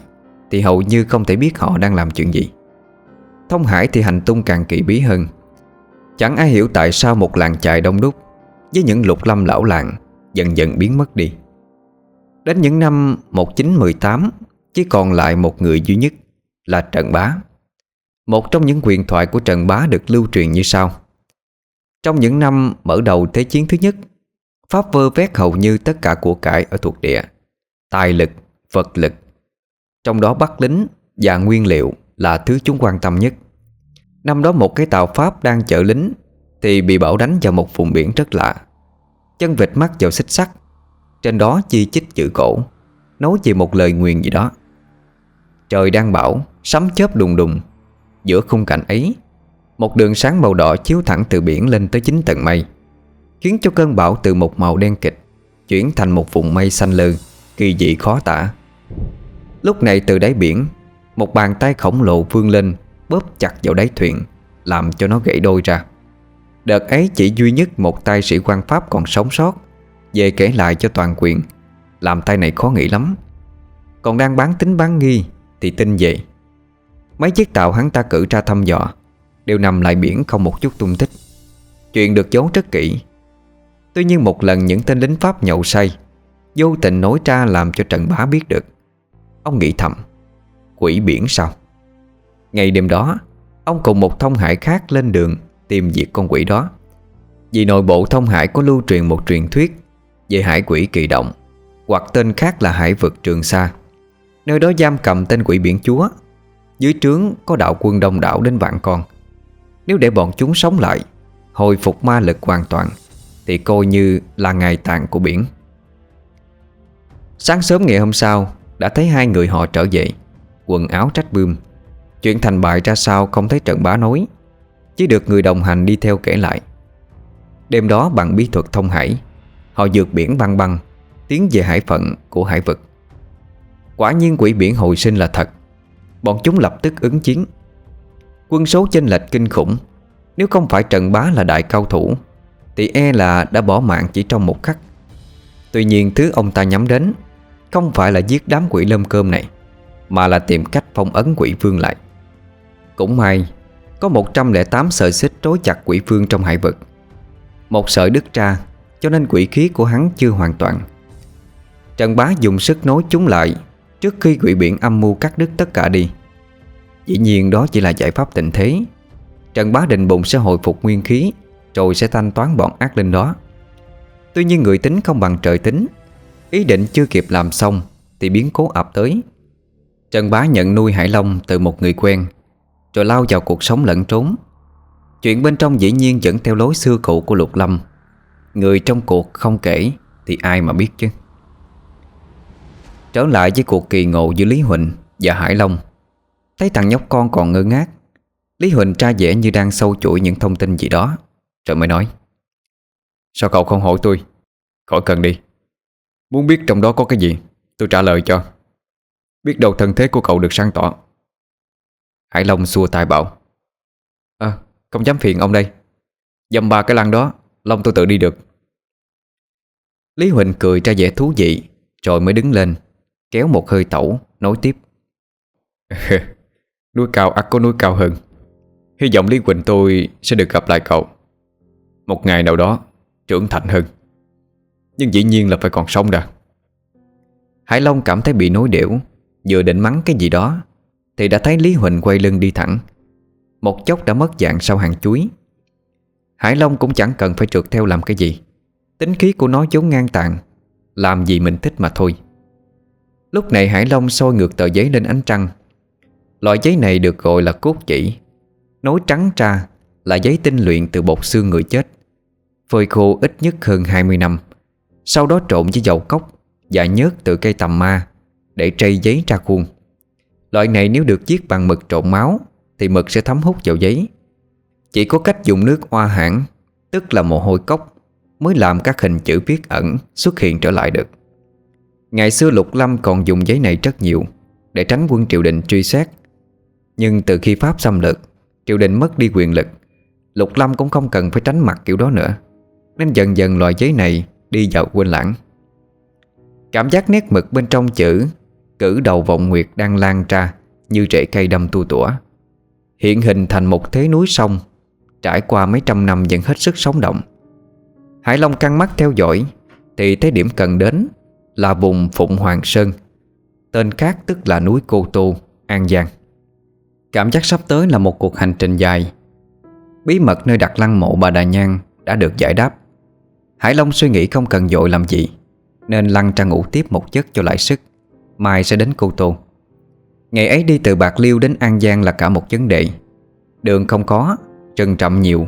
Thì hầu như không thể biết họ đang làm chuyện gì. Thông Hải thì hành tung càng kỳ bí hơn. Chẳng ai hiểu tại sao một làng chài đông đúc Với những lục lâm lão làng Dần dần biến mất đi. Đến những năm 1918 chỉ còn lại một người duy nhất Là Trần Bá. Một trong những quyền thoại của Trần Bá được lưu truyền như sau. Trong những năm mở đầu Thế chiến thứ nhất Pháp vơ vét hầu như tất cả của cải ở thuộc địa Tài lực, vật lực Trong đó bắt lính và nguyên liệu là thứ chúng quan tâm nhất. Năm đó một cái tàu Pháp đang chở lính Thì bị bão đánh vào một vùng biển rất lạ. Chân vịt mắt vào xích sắt Trên đó chi chích chữ cổ. Nói về một lời nguyền gì đó. Trời đang bão Sấm chớp đùng đùng. Giữa khung cảnh ấy, Một đường sáng màu đỏ chiếu thẳng từ biển lên tới chín tầng mây, Khiến cho cơn bão từ một màu đen kịch Chuyển thành một vùng mây xanh lơ, Kỳ dị khó tả. Lúc này từ đáy biển, Một bàn tay khổng lồ vươn lên, Bóp chặt vào đáy thuyền, Làm cho nó gãy đôi ra. Đợt ấy chỉ duy nhất một tay sĩ quan Pháp còn sống sót Về kể lại cho toàn quyền. Làm tay này khó nghĩ lắm. Còn đang bán tính bán nghi Thì tin vậy. Mấy chiếc tàu hắn ta cử ra thăm dò, Đều nằm lại biển không một chút tung tích. Chuyện được giấu rất kỹ. Tuy nhiên một lần những tên lính Pháp nhậu say, Vô tình nói ra làm cho Trần Bá biết được. Ông nghĩ thầm, Quỷ biển sao? Ngày đêm đó, Ông cùng một thông hải khác lên đường Tìm diệt con quỷ đó. Vì nội bộ thông hải có lưu truyền một truyền thuyết Về hải quỷ kỳ động. Hoặc tên khác là hải vực Trường Sa. Nơi đó giam cầm tên quỷ biển chúa. Dưới trướng có đạo quân đông đảo đến vạn con. Nếu để bọn chúng sống lại, Hồi phục ma lực hoàn toàn, thì coi như là ngày tàn của biển. Sáng sớm ngày hôm sau, Đã thấy hai người họ trở về, Quần áo trách bươm. Chuyện thành bại ra sao không thấy trận bá nói, Chỉ được người đồng hành đi theo kể lại. Đêm đó bằng bí thuật thông hải, Họ dược biển băng băng Tiến về hải phận của hải vực. Quả nhiên quỷ biển hồi sinh là thật. Bọn chúng lập tức ứng chiến. Quân số chênh lệch kinh khủng. Nếu không phải Trần Bá là đại cao thủ, Thì e là đã bỏ mạng chỉ trong một khắc. Tuy nhiên thứ ông ta nhắm đến Không phải là giết đám quỷ lâm cơm này, Mà là tìm cách phong ấn quỷ vương lại. Cũng may, Có 108 sợi xích trói chặt quỷ vương trong hải vực. Một sợi đứt ra, Cho nên quỷ khí của hắn chưa hoàn toàn. Trần Bá dùng sức nối chúng lại, Trước khi quỷ biển âm mưu cắt đứt tất cả đi. Dĩ nhiên đó chỉ là giải pháp tình thế. Trần Bá định bụng sẽ hồi phục nguyên khí, Rồi sẽ thanh toán bọn ác linh đó. Tuy nhiên người tính không bằng trời tính, Ý định chưa kịp làm xong Thì biến cố ập tới. Trần Bá nhận nuôi Hải Long từ một người quen, Rồi lao vào cuộc sống lẫn trốn. Chuyện bên trong dĩ nhiên vẫn theo lối xưa cũ của Lục Lâm. Người trong cuộc không kể Thì ai mà biết chứ. Trở lại với cuộc kỳ ngộ giữa Lý Huỳnh và Hải Long. Thấy thằng nhóc con còn ngơ ngác, Lý Huỳnh tra vẻ như đang sâu chuỗi những thông tin gì đó, Rồi mới nói, Sao cậu không hỏi tôi? Khỏi cần đi. Muốn biết trong đó có cái gì, Tôi trả lời cho. Biết đâu thân thế của cậu được sáng tỏ. Hải Long xua tay bảo À không dám phiền ông đây. Dầm ba cái lăng đó, Long tôi tự đi được. Lý Huỳnh cười ra vẻ thú vị, Rồi mới đứng lên Kéo một hơi tẩu, Nói tiếp. Núi cao ắt có núi cao hơn. Hy vọng Lý Quỳnh tôi sẽ được gặp lại cậu. Một ngày nào đó, Trưởng thành hơn. Nhưng dĩ nhiên là phải còn sống đã. Hải Long cảm thấy bị nối điểu Vừa định mắng cái gì đó, Thì đã thấy Lý Huỳnh quay lưng đi thẳng. Một chốc đã mất dạng sau hàng chuối. Hải Long cũng chẳng cần phải trượt theo làm cái gì. Tính khí của nó vốn ngang tàn, Làm gì mình thích mà thôi. Lúc này Hải Long soi ngược tờ giấy lên ánh trăng. Loại giấy này được gọi là cốt chỉ. Nối trắng ra là giấy tinh luyện từ bột xương người chết. Phơi khô ít nhất hơn 20 năm. Sau đó trộn với dầu cốc Và nhớt từ cây tầm ma Để trây giấy ra khuôn. Loại này nếu được viết bằng mực trộn máu Thì mực sẽ thấm hút vào giấy. Chỉ có cách dùng nước hoa hãng, Tức là mồ hôi cốc, Mới làm các hình chữ viết ẩn Xuất hiện trở lại được. Ngày xưa Lục Lâm còn dùng giấy này rất nhiều Để tránh quân triều đình truy xét. Nhưng từ khi Pháp xâm lược, Triều đình mất đi quyền lực, Lục Lâm cũng không cần phải tránh mặt kiểu đó nữa. Nên dần dần loại giấy này Đi vào quên lãng. Cảm giác nét mực bên trong chữ Cử đầu vọng nguyệt đang lan ra Như rễ cây đâm tu tủa. Hiện hình thành một thế núi sông, Trải qua mấy trăm năm vẫn hết sức sống động. Hải Long căng mắt theo dõi, Thì thấy điểm cần đến là vùng Phụng Hoàng Sơn Tên khác tức là núi Cô Tô, An Giang. Cảm giác sắp tới là một cuộc hành trình dài. Bí mật nơi đặt lăng mộ bà Đà Nhan Đã được giải đáp. Hải Long suy nghĩ không cần dội làm gì Nên lăn ra ngủ tiếp một giấc cho lại sức Mai sẽ đến Cô Tô. Ngày ấy đi từ Bạc Liêu đến An Giang là cả một vấn đề. Đường không có Trần trậm nhiều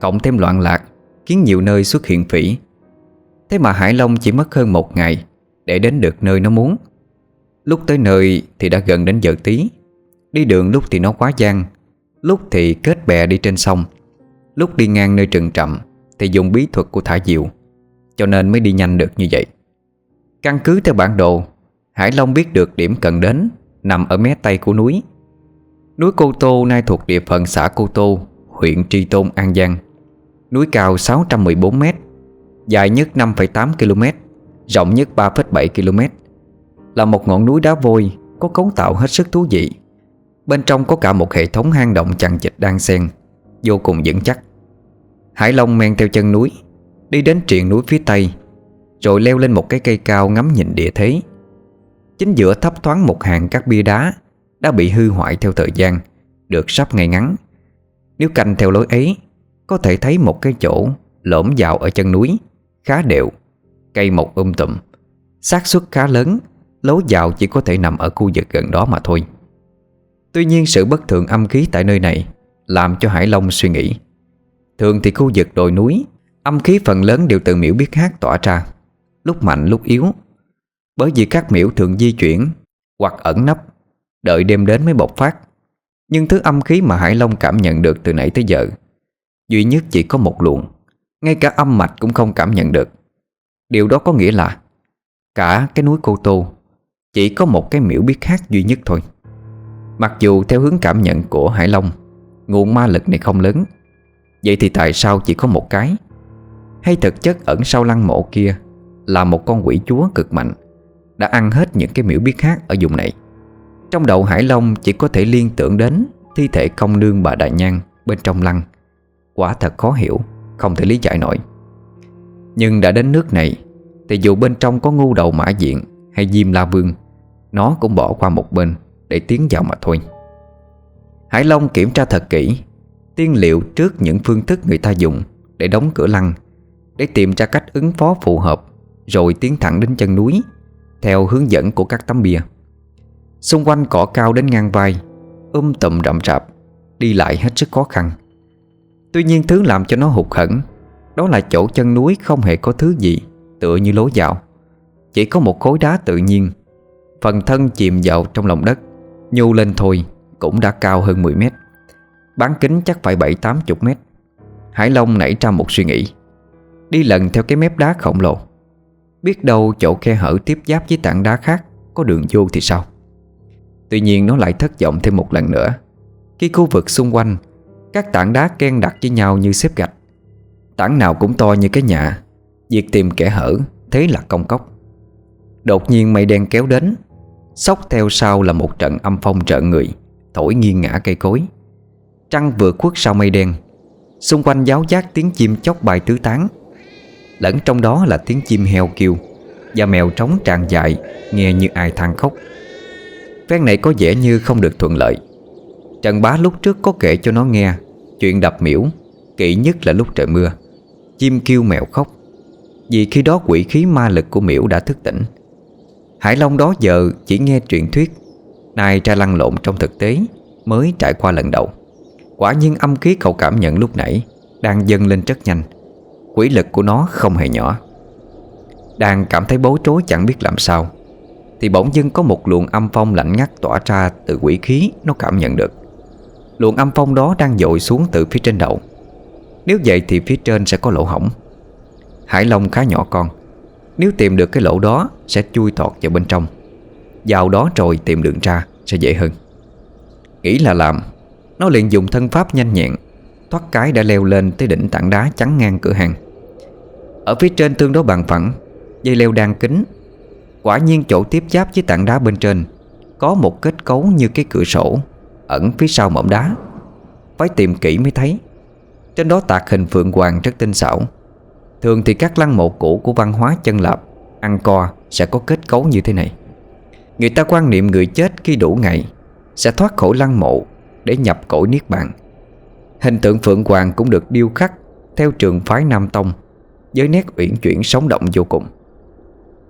Cộng thêm loạn lạc Khiến nhiều nơi xuất hiện phỉ. Thế mà Hải Long chỉ mất hơn một ngày để đến được nơi nó muốn. Lúc tới nơi thì đã gần đến giờ tí. Đi đường lúc thì nó quá gian Lúc thì kết bè đi trên sông. Lúc đi ngang nơi rừng trầm Thì dùng bí thuật của thả diều Cho nên mới đi nhanh được như vậy. Căn cứ theo bản đồ Hải Long biết được điểm cần đến Nằm ở mé tây của núi. Núi Cô Tô nay thuộc địa phận xã Cô Tô Huyện Tri Tôn An Giang. Núi cao 614m Dài nhất 5,8 km Rộng nhất 3,7 km Là một ngọn núi đá vôi Có cấu tạo hết sức thú vị. Bên trong có cả một hệ thống hang động chằng chịt đang xen Vô cùng vững chắc. Hải Long men theo chân núi Đi đến triền núi phía tây Rồi leo lên một cái cây cao ngắm nhìn địa thế. Chính giữa thấp thoáng một hàng các bia đá Đã bị hư hoại theo thời gian Được sắp ngay ngắn. Nếu canh theo lối ấy Có thể thấy một cái chỗ lõm vào ở chân núi Khá đều. Cây mọc um tùm. Xác suất khá lớn, Lối vào chỉ có thể nằm ở khu vực gần đó mà thôi. Tuy nhiên sự bất thường âm khí tại nơi này Làm cho Hải Long suy nghĩ. Thường thì khu vực đồi núi, Âm khí phần lớn đều từ miễu biết hát tỏa ra. Lúc mạnh, lúc yếu. Bởi vì các miễu thường di chuyển Hoặc ẩn nấp, Đợi đêm đến mới bộc phát. Nhưng thứ âm khí mà Hải Long cảm nhận được từ nãy tới giờ, Duy nhất chỉ có một luồng. Ngay cả âm mạch cũng không cảm nhận được. Điều đó có nghĩa là Cả cái núi Cô Tô Chỉ có một cái miễu biết khác duy nhất thôi. Mặc dù theo hướng cảm nhận của Hải Long, Nguồn ma lực này không lớn, Vậy thì tại sao chỉ có một cái? Hay thực chất ẩn sau lăng mộ kia Là một con quỷ chúa cực mạnh Đã ăn hết những cái miễu biết khác ở vùng này? Trong đầu Hải Long chỉ có thể liên tưởng đến Thi thể công nương bà Đại Nhan Bên trong lăng. Quả thật khó hiểu, Không thể lý giải nổi. Nhưng đã đến nước này, Thì dù bên trong có ngu đầu mã diện Hay diêm la vương, Nó cũng bỏ qua một bên Để tiến vào mà thôi. Hải Long kiểm tra thật kỹ Tiên liệu trước những phương thức người ta dùng Để đóng cửa lăng, Để tìm ra cách ứng phó phù hợp, Rồi tiến thẳng đến chân núi, Theo hướng dẫn của các tấm bia. Xung quanh cỏ cao đến ngang vai Um tùm rậm rạp, Đi lại hết sức khó khăn. Tuy nhiên thứ làm cho nó hụt hẫng đó là chỗ chân núi không hề có thứ gì, Tựa như lối vào. Chỉ có một khối đá tự nhiên. Phần thân chìm vào trong lòng đất, Nhô lên thôi, cũng đã cao hơn 10 mét. Bán kính chắc phải 7-80 mét. Hải Long nảy ra một suy nghĩ. Đi lần theo cái mép đá khổng lồ. Biết đâu chỗ khe hở tiếp giáp với tảng đá khác, Có đường vô thì sao? Tuy nhiên nó lại thất vọng thêm một lần nữa. Khi khu vực xung quanh, Các tảng đá ken đặt với nhau như xếp gạch. Tảng nào cũng to như cái nhà. Việc tìm kẻ hở, Thế là công cốc. Đột nhiên mây đen kéo đến. Sóc theo sau là một trận âm phong trợ người, Thổi nghiêng ngã cây cối. Trăng vừa khuất sau mây đen. Xung quanh giáo giác tiếng chim chóc bài tứ tán. Lẫn trong đó là tiếng chim heo kêu. Và mèo trống tràn dại Nghe như ai than khóc. Phen này có vẻ như không được thuận lợi. Trần bá lúc trước có kể cho nó nghe, Chuyện đập miễu Kỵ nhất là lúc trời mưa. Chim kêu mèo khóc. Vì khi đó quỷ khí ma lực của miễu đã thức tỉnh. Hải Long đó giờ chỉ nghe truyền thuyết Nay ra lăn lộn trong thực tế, Mới trải qua lần đầu. Quả nhiên âm khí cậu cảm nhận lúc nãy Đang dâng lên rất nhanh. Quỷ lực của nó không hề nhỏ. Đang cảm thấy bối rối chẳng biết làm sao, Thì bỗng dưng có một luồng âm phong lạnh ngắt tỏa ra từ quỷ khí Nó cảm nhận được. Luồng âm phong đó đang dội xuống từ phía trên đầu. Nếu vậy thì phía trên sẽ có lỗ hỏng Hải Long khá nhỏ con. Nếu tìm được cái lỗ đó, Sẽ chui tọt vào bên trong. Vào đó rồi tìm đường ra, Sẽ dễ hơn. Nghĩ là làm, Nó liền dùng thân pháp nhanh nhẹn, Thoát cái đã leo lên tới đỉnh tảng đá chắn ngang cửa hàng. Ở phía trên tương đối bằng phẳng, Dây leo đang kính. Quả nhiên chỗ tiếp giáp với tảng đá bên trên Có một kết cấu như cái cửa sổ Ẩn phía sau mỏm đá. Phải tìm kỹ mới thấy. Trên đó tạc hình phượng hoàng rất tinh xảo. Thường thì các lăng mộ cũ của văn hóa chân lạp Ăn co sẽ có kết cấu như thế này. Người ta quan niệm người chết khi đủ ngày Sẽ thoát khỏi lăng mộ Để nhập cõi Niết Bàn. Hình tượng Phượng Hoàng cũng được điêu khắc Theo trường phái Nam Tông, Với nét uyển chuyển sống động vô cùng.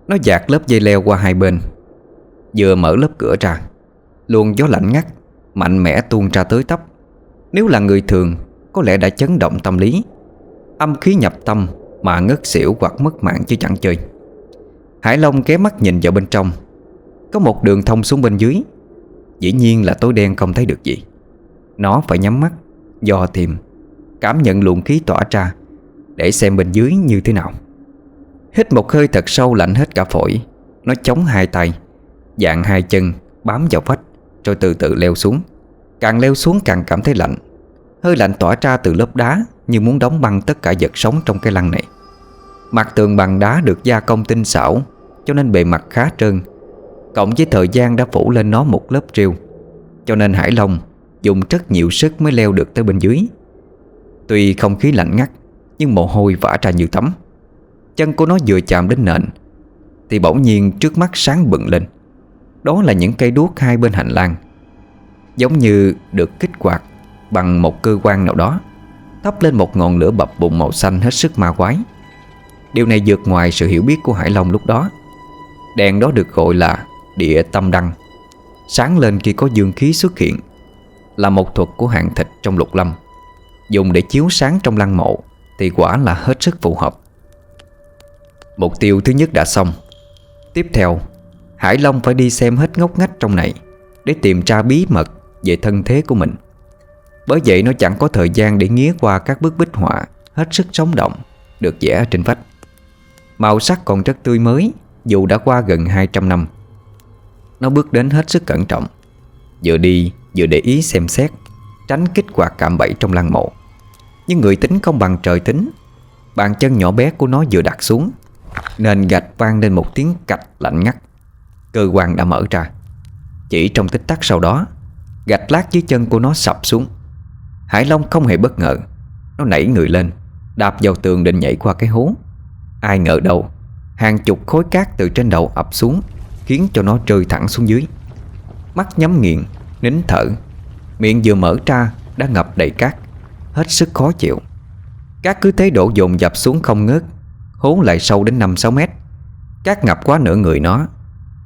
Nó dạt lớp dây leo qua hai bên, Vừa mở lớp cửa ra, Luồng gió lạnh ngắt, Mạnh mẽ tuôn ra tới tấp. Nếu là người thường có lẽ đã chấn động tâm lý. Âm khí nhập tâm Mà ngất xỉu hoặc mất mạng chứ chẳng chơi. Hải Long ghé mắt nhìn vào bên trong. Có một đường thông xuống bên dưới. Dĩ nhiên là tối đen không thấy được gì. Nó phải nhắm mắt, dò tìm, Cảm nhận luồng khí tỏa ra Để xem bên dưới như thế nào. Hít một hơi thật sâu lạnh hết cả phổi. Nó chống hai tay Dạng hai chân, bám vào vách, Rồi từ từ leo xuống. Càng leo xuống càng cảm thấy lạnh. Hơi lạnh tỏa ra từ lớp đá Như muốn đóng băng tất cả vật sống trong cái lăng này. Mặt tường bằng đá được gia công tinh xảo, Cho nên bề mặt khá trơn. Cộng với thời gian đã phủ lên nó một lớp rêu, Cho nên Hải Long Dùng rất nhiều sức mới leo được tới bên dưới. Tuy không khí lạnh ngắt, Nhưng mồ hôi vã ra như tắm Chân của nó vừa chạm đến nền, Thì bỗng nhiên trước mắt sáng bừng lên. Đó là những cây đuốc hai bên hành lang, Giống như được kích hoạt Bằng một cơ quan nào đó Thắp lên một ngọn lửa bập bùng màu xanh hết sức ma quái. Điều này vượt ngoài sự hiểu biết của Hải Long lúc đó. Đèn đó được gọi là Địa tâm đăng. Sáng lên khi có dương khí xuất hiện, Là một thuật của hạng thịt trong lục lâm. Dùng để chiếu sáng trong lăng mộ Thì quả là hết sức phù hợp. Mục tiêu thứ nhất đã xong. Tiếp theo, Hải Long phải đi xem hết ngóc ngách trong này Để tìm ra bí mật Về thân thế của mình. Bởi vậy nó chẳng có thời gian để nghía qua các bức bích họa, Hết sức sống động, Được vẽ trên vách. Màu sắc còn rất tươi mới, Dù đã qua gần 200 năm. Nó bước đến hết sức cẩn trọng. Vừa đi, vừa để ý xem xét, Tránh kích hoạt cạm bẫy trong lăng mộ. Nhưng người tính không bằng trời tính. Bàn chân nhỏ bé của nó vừa đặt xuống, Nền gạch vang lên một tiếng cạch lạnh ngắt. Cơ quan đã mở ra. Chỉ trong tích tắc sau đó, Gạch lát dưới chân của nó sập xuống. Hải Long không hề bất ngờ. Nó nảy người lên, Đạp vào tường định nhảy qua cái hố. Ai ngờ đâu, Hàng chục khối cát từ trên đầu ập xuống, Khiến cho nó rơi thẳng xuống dưới. Mắt nhắm nghiền, Nín thở. Miệng vừa mở ra, đã ngập đầy cát. Hết sức khó chịu. Cát cứ thế đổ dồn dập xuống không ngớt, Hố lại sâu đến 5-6 mét. Cát ngập quá nửa người nó.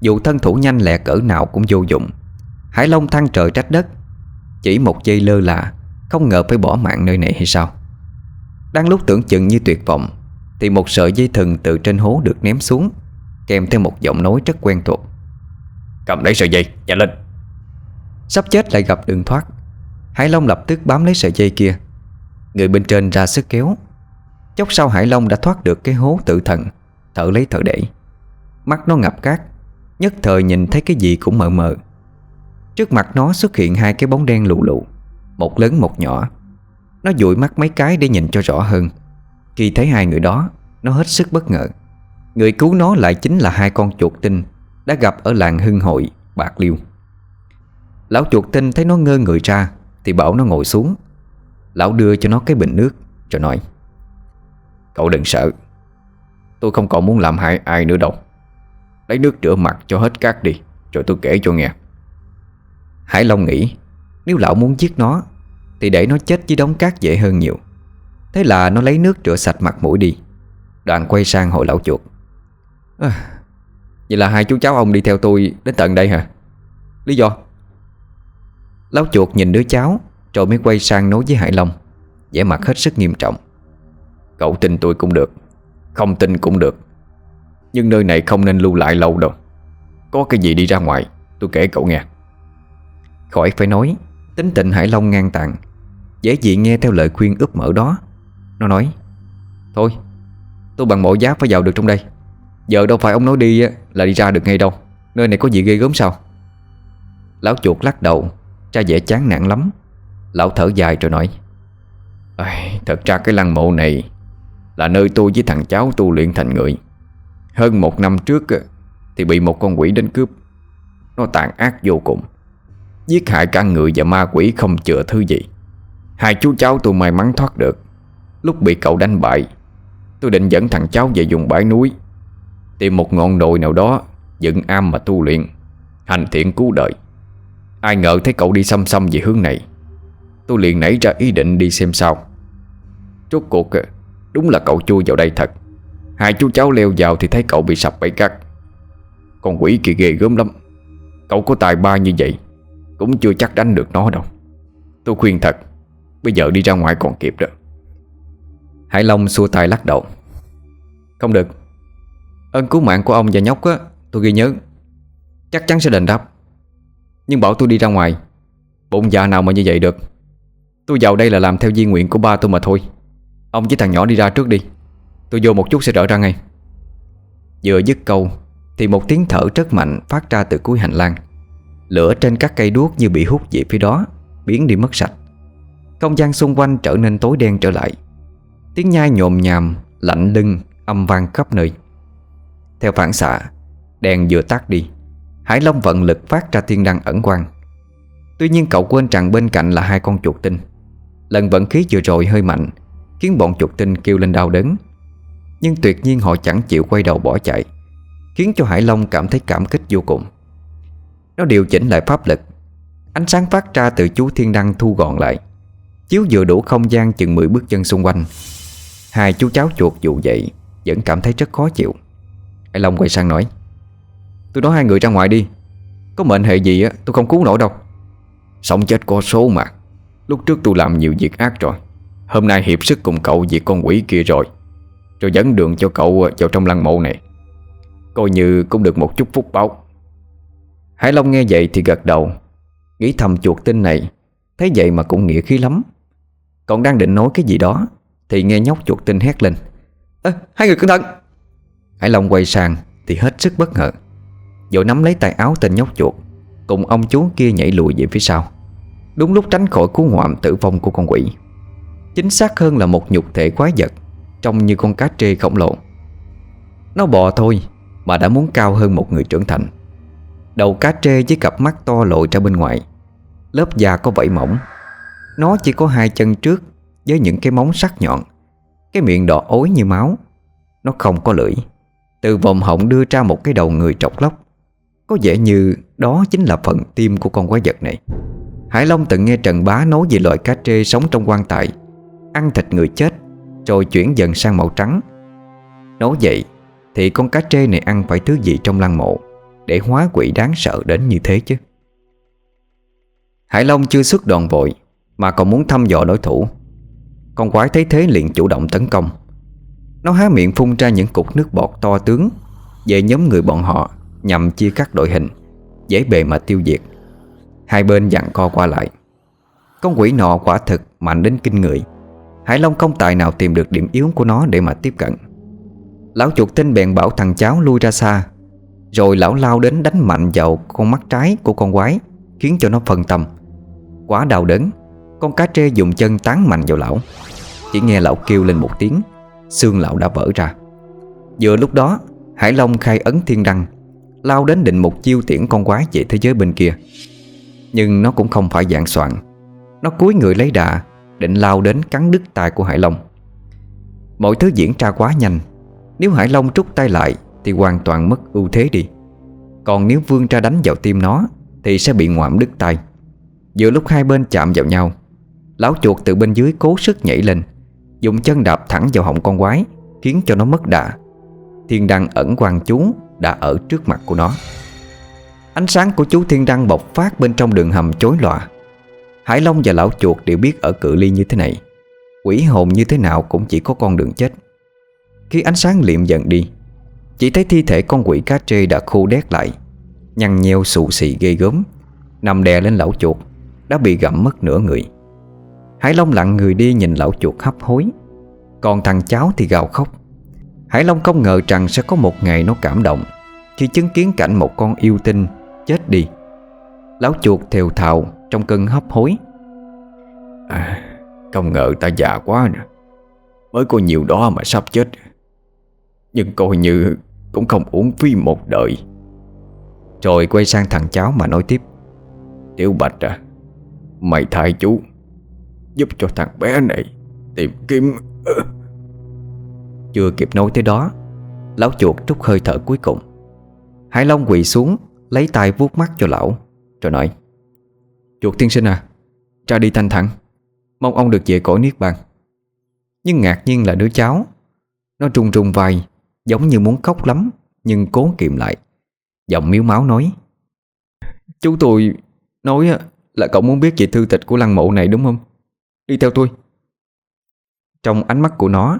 Dù thân thủ nhanh lẹ cỡ nào cũng vô dụng. Hải Long thăng trời trách đất. Chỉ một giây lơ là không ngờ phải bỏ mạng nơi này hay sao? Đang lúc tưởng chừng như tuyệt vọng Thì một sợi dây thừng từ trên hố được ném xuống Kèm theo một giọng nói rất quen thuộc. Cầm lấy sợi dây, nhanh lên. Sắp chết lại gặp đường thoát Hải Long lập tức bám lấy sợi dây kia. Người bên trên ra sức kéo. Chốc sau Hải Long đã thoát được cái hố tự thần Thở lấy thở để Mắt nó ngập cát Nhất thời nhìn thấy cái gì cũng mờ mờ. Trước mặt nó xuất hiện hai cái bóng đen lù lù một lớn một nhỏ. Nó dụi mắt mấy cái để nhìn cho rõ hơn. Khi thấy hai người đó Nó hết sức bất ngờ. Người cứu nó lại chính là hai con chuột tinh Đã gặp ở làng Hưng Hội, Bạc Liêu. Lão chuột tinh thấy nó ngơ người ra Thì bảo nó ngồi xuống. Lão đưa cho nó cái bình nước Rồi nói Cậu đừng sợ Tôi không còn muốn làm hại ai nữa đâu. Lấy nước rửa mặt cho hết cát đi Rồi tôi kể cho nghe. Hải Long nghĩ Nếu lão muốn giết nó thì để nó chết với đống cát dễ hơn nhiều. Thế là nó lấy nước rửa sạch mặt mũi đi. Đoạn quay sang hội lão chuột. À, Vậy là hai chú cháu ông đi theo tôi đến tận đây hả? Lý do? Lão chuột nhìn đứa cháu Rồi mới quay sang nói với Hải Long vẻ mặt hết sức nghiêm trọng. Cậu tin tôi cũng được Không tin cũng được. Nhưng nơi này không nên lưu lại lâu đâu. Có cái gì đi ra ngoài Tôi kể cậu nghe. Khỏi phải nói Tính tình Hải Long ngang tàn Dễ dị nghe theo lời khuyên ướp mở đó. Nó nói, Thôi, tôi bằng mọi giá phải vào được trong đây. Giờ đâu phải ông nói đi là đi ra được ngay đâu. Nơi này có gì ghê gớm sao? Lão chuột lắc đầu, Ra vẻ chán nản lắm. Lão thở dài rồi nói Thật ra cái lăng mộ này Là nơi tôi với thằng cháu tu luyện thành người. Hơn một năm trước Thì bị một con quỷ đến cướp. Nó tàn ác vô cùng, Giết hại cả người và ma quỷ không chừa thứ gì. Hai chú cháu tôi may mắn thoát được. Lúc bị cậu đánh bại, Tôi định dẫn thằng cháu về dùng bãi núi, Tìm một ngọn đồi nào đó Dựng am mà tu luyện, Hành thiện cứu đời. Ai ngờ thấy cậu đi xăm xăm về hướng này. Tôi liền nảy ra ý định đi xem sao. Rốt cuộc, Đúng là cậu chui vào đây thật. Hai chú cháu leo vào thì thấy cậu bị sập bẫy cắt Con quỷ kia ghê gớm lắm. Cậu có tài ba như vậy, Cũng chưa chắc đánh được nó đâu. Tôi khuyên thật Bây giờ đi ra ngoài còn kịp đó Hải Long xua tay lắc đầu. Không được. Ơn cứu mạng của ông và nhóc á, Tôi ghi nhớ. Chắc chắn sẽ đền đáp. Nhưng bảo tôi đi ra ngoài. Bụng già nào mà như vậy được? Tôi vào đây là làm theo di nguyện của ba tôi mà thôi. Ông với thằng nhỏ đi ra trước đi. Tôi vô một chút sẽ trở ra ngay. Vừa dứt câu, Thì một tiếng thở rất mạnh phát ra từ cuối hành lang. Lửa trên các cây đuốc như bị hút về phía đó, Biến đi mất sạch. Không gian xung quanh trở nên tối đen trở lại. Tiếng nhai nhồm nhàm, Lạnh lưng, âm vang khắp nơi. Theo phản xạ, Đèn vừa tắt đi, Hải Long vận lực phát ra thiên đăng ẩn quang. Tuy nhiên cậu quên rằng bên cạnh là hai con chuột tinh. Lần vận khí vừa rồi hơi mạnh, Khiến bọn chuột tinh kêu lên đau đớn. Nhưng tuyệt nhiên họ chẳng chịu quay đầu bỏ chạy, Khiến cho Hải Long cảm thấy cảm kích vô cùng. Nó điều chỉnh lại pháp lực, Ánh sáng phát ra từ chú thiên đăng thu gọn lại. Chiếu vừa đủ không gian chừng 10 bước chân xung quanh. Hai chú cháu chuột dù vậy Vẫn cảm thấy rất khó chịu. Hải Long quay sang nói, Tôi nói hai người ra ngoài đi. Có mệnh hệ gì á, tôi không cứu nổi đâu. Sống chết có số mà. Lúc trước tôi làm nhiều việc ác rồi. Hôm nay hiệp sức cùng cậu diệt con quỷ kia rồi. Rồi dẫn đường cho cậu ờ, vào trong lăng mộ này. Coi như cũng được một chút phúc báo. Hải Long nghe vậy thì gật đầu. Nghĩ thầm chuột tinh này, Thấy vậy mà cũng nghĩa khí lắm. Còn đang định nói cái gì đó Thì nghe nhóc chuột tinh hét lên. À, hai người cẩn thận. Hải Long quay sang Thì hết sức bất ngờ. Vội nắm lấy tay áo tên nhóc chuột Cùng ông chú kia nhảy lùi về phía sau. Đúng lúc tránh khỏi cú ngoạm tử vong của con quỷ. Chính xác hơn là một nhục thể quái vật Trông như con cá trê khổng lồ. Nó bò thôi Mà đã muốn cao hơn một người trưởng thành. Đầu cá trê với cặp mắt to lộ ra bên ngoài Lớp da có vảy mỏng nó chỉ có hai chân trước Với những cái móng sắc nhọn. Cái miệng đỏ ối như máu. Nó không có lưỡi. Từ vòng họng đưa ra một cái đầu người trọc lóc. Có vẻ như đó chính là phần tim của con quái vật này. Hải Long từng nghe Trần Bá nói về loại cá trê sống trong quan tài. Ăn thịt người chết, Rồi chuyển dần sang màu trắng. Nói vậy Thì con cá trê này ăn phải thứ gì trong lăng mộ Để hóa quỷ đáng sợ đến như thế chứ? Hải Long chưa xuất đòn vội. Mà còn muốn thăm dò đối thủ. Con quái thấy thế liền chủ động tấn công. Nó há miệng phun ra những cục nước bọt to tướng Về nhóm người bọn họ Nhằm chia cắt đội hình, Dễ bề mà tiêu diệt. Hai bên dặn co qua lại. Con quỷ nọ quả thực mạnh đến kinh người. Hải Long không tài nào tìm được điểm yếu của nó để mà tiếp cận. Lão chuột tinh bèn bảo thằng cháu lui ra xa, Rồi lão lao đến đánh mạnh vào con mắt trái của con quái, Khiến cho nó phân tâm. Quá đau đớn con cá trê dùng chân tán mạnh vào lão. Chỉ nghe lão kêu lên một tiếng, Xương lão đã vỡ ra. Vừa lúc đó, Hải Long khai ấn thiên đăng, Lao đến định một chiêu tiễn con quái về thế giới bên kia. Nhưng nó cũng không phải dạng soạn. Nó cúi người lấy đà, Định lao đến cắn đứt tay của Hải Long. Mọi thứ diễn ra quá nhanh. Nếu Hải Long trút tay lại, Thì hoàn toàn mất ưu thế đi. Còn nếu vương ra đánh vào tim nó, Thì sẽ bị ngoạm đứt tay Giữa lúc hai bên chạm vào nhau Lão chuột từ bên dưới cố sức nhảy lên, Dùng chân đạp thẳng vào họng con quái, Khiến cho nó mất đà. Thiên đăng ẩn quang chú Đã ở trước mặt của nó. Ánh sáng của chú thiên đăng bộc phát Bên trong đường hầm chối lòa Hải Long và lão chuột đều biết ở cự ly như thế này, Quỷ hồn như thế nào cũng chỉ có con đường chết. Khi ánh sáng liệm dần đi, Chỉ thấy thi thể con quỷ cá trê đã khô đét lại Nhăn nheo xù xì ghê gớm, Nằm đè lên lão chuột, Đã bị gặm mất nửa người. Hải Long lặng người đi nhìn lão chuột hấp hối. Còn thằng cháu thì gào khóc. Hải Long không ngờ rằng sẽ có một ngày nó cảm động Khi chứng kiến cảnh một con yêu tinh chết đi. Lão chuột thều thào trong cơn hấp hối. À, Không ngờ ta già quá nè. Mới có nhiều đó mà sắp chết. Nhưng coi như Cũng không uống phí một đời. Rồi quay sang thằng cháu mà nói tiếp. Tiểu Bạch à Mày thay chú Giúp cho thằng bé này Tìm kiếm. Chưa kịp nói tới đó Lão chuột trút hơi thở cuối cùng. Hải Long quỳ xuống Lấy tay vuốt mắt cho lão Rồi nói Chuột tiên sinh à Ra đi thanh thản Mong ông được về cõi Niết Bàn. Nhưng ngạc nhiên là đứa cháu Nó trung trung vai Giống như muốn khóc lắm Nhưng cố kiềm lại Giọng miếu máu nói Chú tôi nói là cậu muốn biết về thư tịch của lăng mộ này đúng không Đi theo tôi. Trong ánh mắt của nó,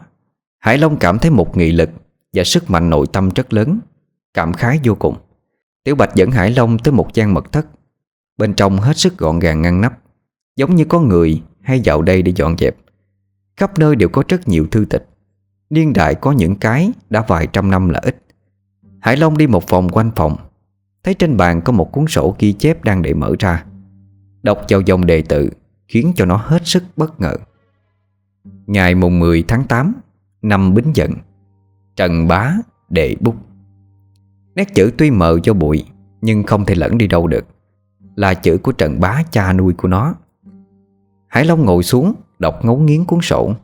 Hải Long cảm thấy một nghị lực Và sức mạnh nội tâm rất lớn, Cảm khái vô cùng. Tiểu Bạch dẫn Hải Long tới một gian mật thất. Bên trong hết sức gọn gàng ngăn nắp, Giống như có người hay vào đây để dọn dẹp. Khắp nơi đều có rất nhiều thư tịch. Niên đại có những cái đã vài trăm năm là ít. Hải Long đi một vòng quanh phòng, Thấy trên bàn có một cuốn sổ ghi chép đang để mở ra. Đọc vào dòng đề tự. Khiến cho nó hết sức bất ngờ. Ngày mùng 10 tháng 8 Năm Bính Dận, Trần Bá Đệ Bút. Nét chữ tuy mờ do bụi, Nhưng không thể lẫn đi đâu được. Là chữ của Trần Bá, cha nuôi của nó. Hải Long ngồi xuống, Đọc ngấu nghiến cuốn sổ.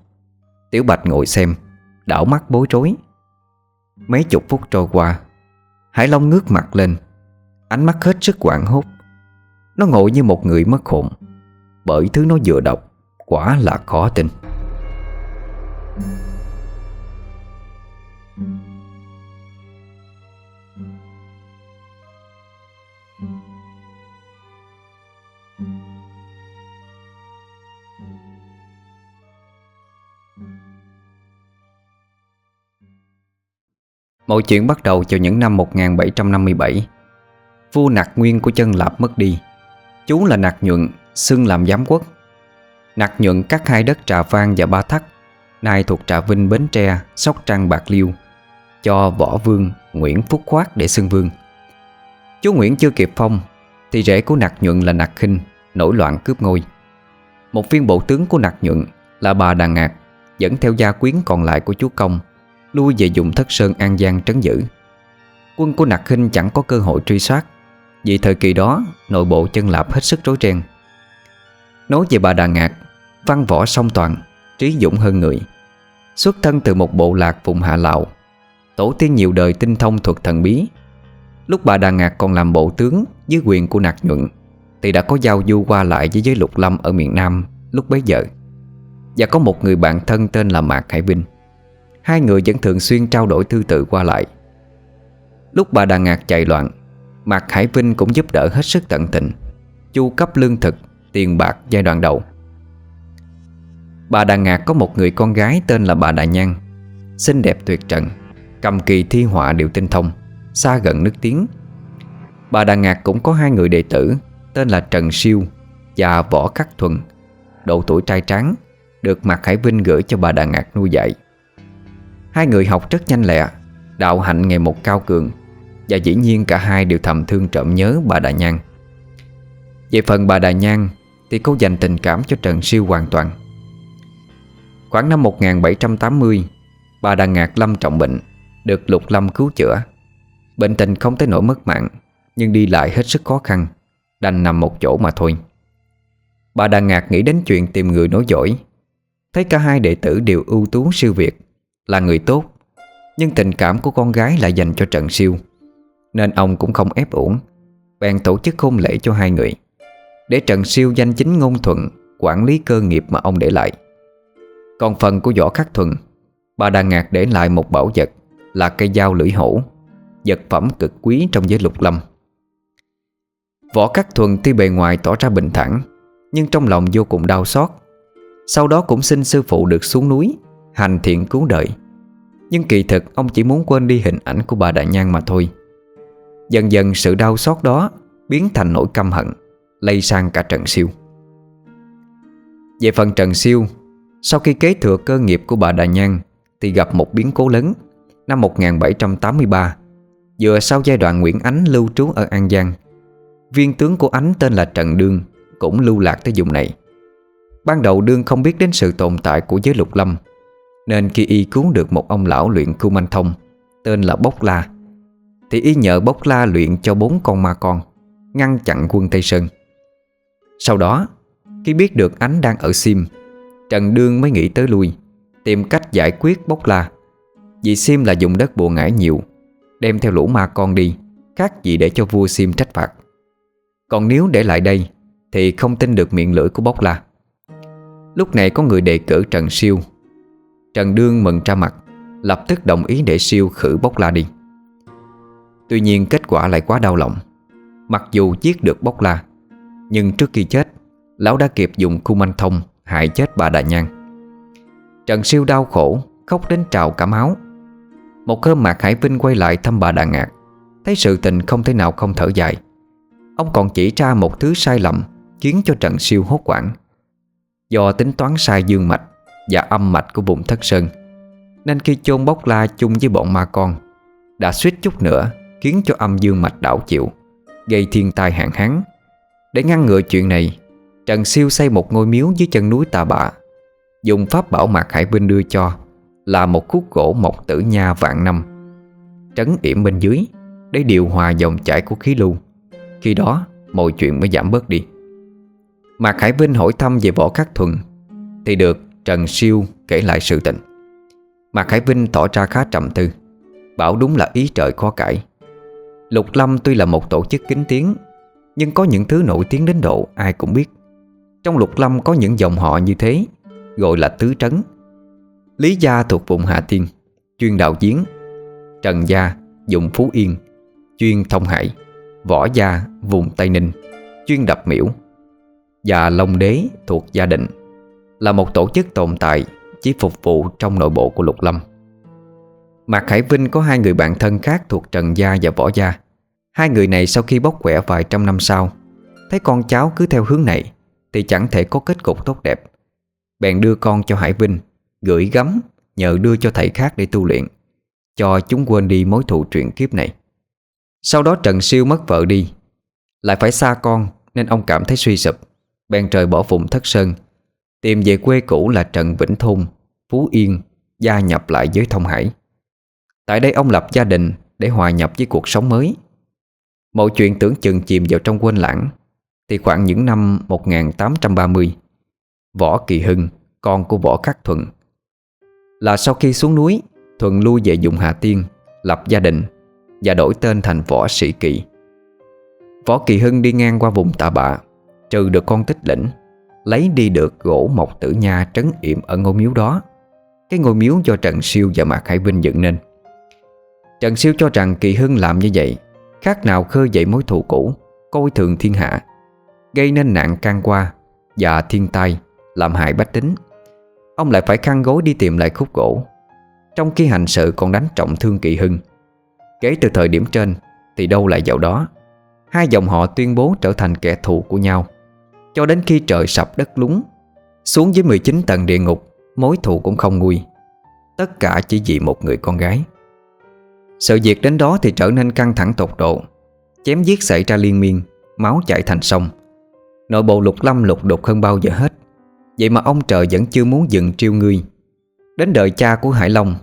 Tiểu Bạch ngồi xem, Đảo mắt bối rối. Mấy chục phút trôi qua, Hải Long ngước mặt lên. Ánh mắt hết sức quảng hốt. Nó ngồi như một người mất hồn. Bởi thứ nó vừa đọc, Quả là khó tin. Mọi chuyện bắt đầu vào những năm 1757 Vua Nạc Nguyên của chân Lạp mất đi. Chú là Nạc Nhuận Xưng làm giám quốc. Nặc Nhuận các hai đất Trà vang và Ba Thắt Nay thuộc Trà Vinh, Bến Tre, Sóc Trăng, Bạc Liêu Cho võ vương Nguyễn Phúc Khoát để xưng vương. Chú Nguyễn chưa kịp phong Thì rể của nặc nhuận là nặc khinh Nổi loạn cướp ngôi. Một viên bộ tướng của nặc nhuận Là bà Đàn Ngạc Dẫn theo gia quyến còn lại của chú Công Lui về dùng thất sơn An Giang trấn giữ. Quân của nặc khinh chẳng có cơ hội truy soát Vì thời kỳ đó Nội bộ chân lạp hết sức rối ren. Nói về bà Đà Ngạc Văn võ song toàn Trí dũng hơn người. Xuất thân từ một bộ lạc vùng Hạ Lào Tổ tiên nhiều đời tinh thông thuật thần bí. Lúc bà Đà Ngạc còn làm bộ tướng Dưới quyền của Nạc Nhuận Thì đã có giao du qua lại với giới lục lâm Ở miền Nam lúc bấy giờ. Và có một người bạn thân tên là Mạc Hải Vinh. Hai người vẫn thường xuyên trao đổi thư tự qua lại. Lúc bà Đà Ngạc chạy loạn Mạc Hải Vinh cũng giúp đỡ hết sức tận tình Chu cấp lương thực, tiền bạc giai đoạn đầu. Bà Đà Ngạc có một người con gái tên là bà Đà Nhan Xinh đẹp tuyệt trần, Cầm kỳ thi họa đều tinh thông, Xa gần nước tiếng. Bà Đà Ngạc cũng có hai người đệ tử, Tên là Trần Siêu Và Võ Khắc Thuần, Độ tuổi trai tráng, Được Mạc Hải Vinh gửi cho bà Đà Ngạc nuôi dạy. Hai người học rất nhanh lẹ, Đạo hạnh ngày một cao cường, Và dĩ nhiên cả hai đều thầm thương trộm nhớ bà Đà Nhan Về phần bà Đà Nhan thì cô dành tình cảm cho Trần Siêu hoàn toàn. Khoảng năm 1780 Bà Đà Ngạc lâm trọng bệnh, Được Lục Lâm cứu chữa. Bệnh tình không tới nỗi mất mạng, Nhưng đi lại hết sức khó khăn, Đành nằm một chỗ mà thôi. Bà Đà Ngạc nghĩ đến chuyện tìm người nói giỏi Thấy cả hai đệ tử đều ưu tú siêu việt, Là người tốt, Nhưng tình cảm của con gái lại dành cho Trần Siêu, Nên ông cũng không ép uổng, Bèn tổ chức hôn lễ cho hai người. Để Trần Siêu danh chính ngôn thuận, Quản lý cơ nghiệp mà ông để lại. Còn phần của Võ Khắc thuận, Bà Đà Ngạc để lại một bảo vật Là cây dao lưỡi hổ, Vật phẩm cực quý trong giới lục lâm. Võ Khắc thuận tuy bề ngoài tỏ ra bình thản, Nhưng trong lòng vô cùng đau xót. Sau đó cũng xin sư phụ được xuống núi, Hành thiện cứu đời. Nhưng kỳ thực, ông chỉ muốn quên đi hình ảnh của bà Đại Nhan mà thôi. Dần dần sự đau xót đó Biến thành nỗi căm hận. Lây sang cả Trần Siêu. Về phần Trần Siêu, Sau khi kế thừa cơ nghiệp của bà Đại Nhan Thì gặp một biến cố lớn. Năm 1783 Vừa sau giai đoạn Nguyễn Ánh lưu trú ở An Giang, Viên tướng của Ánh tên là Trần Đương Cũng lưu lạc tới vùng này. Ban đầu Đương không biết đến sự tồn tại của giới lục lâm, Nên khi y cứu được một ông lão luyện khu manh thông, Tên là Bốc La, Thì y nhờ Bốc La luyện cho bốn con ma con, Ngăn chặn quân Tây Sơn. Sau đó, Khi biết được Ánh đang ở Sim, Trần Đương mới nghĩ tới lui, Tìm cách giải quyết Bốc La. Vì Sim là dùng đất bộ ngải nhiều, Đem theo lũ ma con đi, Khác gì để cho vua Sim trách phạt. Còn nếu để lại đây, Thì không tin được miệng lưỡi của Bốc La. Lúc này có người đề cử Trần Siêu. Trần Đương mừng ra mặt, Lập tức đồng ý để Siêu khử Bốc La đi. Tuy nhiên kết quả lại quá đau lòng. Mặc dù giết được Bốc La nhưng trước khi chết, Lão đã kịp dùng khu manh thông Hại chết bà đại Nhan Trần Siêu đau khổ, Khóc đến trào cả máu. Một hôm Mạc Hải Vinh quay lại thăm bà Đà Ngạc, Thấy sự tình không thể nào không thở dài. Ông còn chỉ ra một thứ sai lầm Khiến cho Trần Siêu hốt quảng Do tính toán sai dương mạch Và âm mạch của vùng thất sơn, Nên khi chôn bốc la chung với bọn ma con, Đã suýt chút nữa Khiến cho âm dương mạch đảo chịu, Gây thiên tai hạn hán. Để ngăn ngừa chuyện này, Trần Siêu xây một ngôi miếu dưới chân núi Tà Bạ, Dùng pháp bảo Mạc Hải Vinh đưa cho, là một khúc gỗ mộc tử nha vạn năm. Trấn yểm bên dưới, Để điều hòa dòng chảy của khí lưu. Khi đó, mọi chuyện mới giảm bớt đi. Mạc Hải Vinh hỏi thăm về võ khắc thuần, Thì được Trần Siêu kể lại sự tình. Mạc Hải Vinh tỏ ra khá trầm tư, Bảo đúng là ý trời khó cãi. Lục Lâm tuy là một tổ chức kính tiếng nhưng có những thứ nổi tiếng đến độ ai cũng biết. Trong Lục Lâm có những dòng họ như thế, Gọi là tứ trấn. Lý Gia thuộc vùng Hà Tiên, Chuyên đạo giếng. Trần Gia dùng Phú Yên, Chuyên Thông Hải. Võ Gia, vùng Tây Ninh, Chuyên đập miễu. Và Long Đế thuộc Gia Định, Là một tổ chức tồn tại Chỉ phục vụ trong nội bộ của Lục Lâm. Mạc Hải Vinh có hai người bạn thân khác thuộc Trần Gia và Võ Gia. Hai người này sau khi bóc quẻ vài trăm năm sau, Thấy con cháu cứ theo hướng này Thì chẳng thể có kết cục tốt đẹp. Bèn đưa con cho Hải Vinh, Gửi gắm nhờ đưa cho thầy khác để tu luyện, Cho chúng quên đi mối thù truyện kiếp này. Sau đó Trần Siêu mất vợ đi, Lại phải xa con Nên ông cảm thấy suy sụp, Bèn trời bỏ vùng thất sơn, Tìm về quê cũ là Trần Vĩnh Thôn, Phú Yên, Gia nhập lại với Thông Hải. Tại đây ông lập gia đình Để hòa nhập với cuộc sống mới. Mọi chuyện tưởng chừng chìm vào trong quên lãng. Thì khoảng những năm 1830 Võ Kỳ Hưng, Con của Võ Khắc Thuận, Là sau khi xuống núi, Thuận lui về dùng Hà Tiên, Lập gia đình Và đổi tên thành Võ Sĩ Kỳ. Võ Kỳ Hưng đi ngang qua vùng tạ bạ, Trừ được con tích lĩnh, Lấy đi được gỗ mộc tử nha trấn yểm ở ngôi miếu đó. Cái ngôi miếu do Trần Siêu và Mạc Hải Vinh dựng nên. Trần Siêu cho rằng Kỳ Hưng làm như vậy Khác nào khơi dậy mối thù cũ, Coi thường thiên hạ, Gây nên nạn can qua Và thiên tai, Làm hại bách tính. Ông lại phải khăn gối đi tìm lại khúc gỗ, Trong khi hành sự còn đánh trọng thương Kỳ Hưng. Kể từ thời điểm trên, Thì đâu lại dạo đó. Hai dòng họ tuyên bố trở thành kẻ thù của nhau, Cho đến khi trời sập đất lúng Xuống dưới 19 tầng địa ngục, Mối thù cũng không nguôi. Tất cả chỉ vì một người con gái. Sự việc đến đó thì trở nên căng thẳng tột độ. Chém giết xảy ra liên miên, Máu chảy thành sông. Nội bộ lục lâm lục đục hơn bao giờ hết. Vậy mà ông trời vẫn chưa muốn dừng triêu ngươi. Đến đời cha của Hải Long,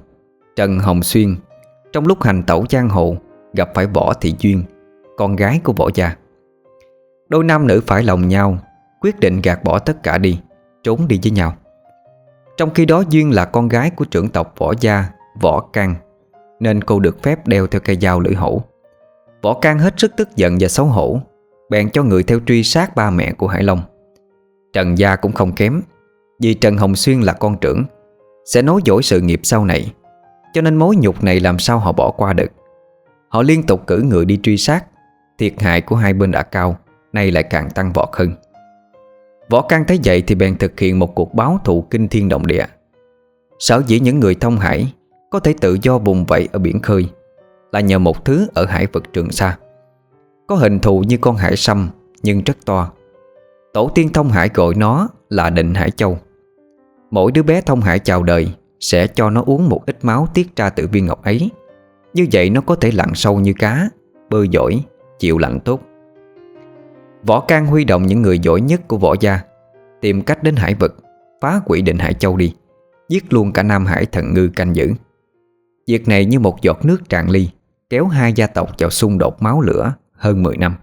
Trần Hồng Xuyên, Trong lúc hành tẩu giang hồ, Gặp phải Võ Thị Duyên, Con gái của Võ Gia. Đôi nam nữ phải lòng nhau, Quyết định gạt bỏ tất cả đi, Trốn đi với nhau. Trong khi đó Duyên là con gái của trưởng tộc Võ Gia, Võ Cang nên cô được phép đeo theo cây dao lưỡi hổ. Võ Cang hết sức tức giận và xấu hổ, Bèn cho người theo truy sát ba mẹ của Hải Long. Trần Gia cũng không kém, Vì Trần Hồng Xuyên là con trưởng, Sẽ nối dõi sự nghiệp sau này, Cho nên mối nhục này làm sao họ bỏ qua được. Họ liên tục cử người đi truy sát, Thiệt hại của hai bên đã cao, Nay lại càng tăng vọt hơn. Võ Cang thấy vậy thì bèn thực hiện một cuộc báo thù kinh thiên động địa. Sở dĩ những người thông hải có thể tự do vùng vẫy ở biển khơi Là nhờ một thứ ở hải vực Trường Sa. Có hình thù như con hải sâm Nhưng rất to. Tổ tiên thông hải gọi nó là định Hải Châu. Mỗi đứa bé thông hải chào đời Sẽ cho nó uống một ít máu tiết ra từ viên ngọc ấy. Như vậy nó có thể lặn sâu như cá Bơi giỏi, chịu lạnh tốt. Võ can huy động những người giỏi nhất của võ gia Tìm cách đến hải vực Phá quỷ định Hải Châu đi Giết luôn cả Nam Hải thần ngư canh giữ. Việc này như một giọt nước tràn ly, Kéo hai gia tộc vào xung đột máu lửa Hơn 10 năm.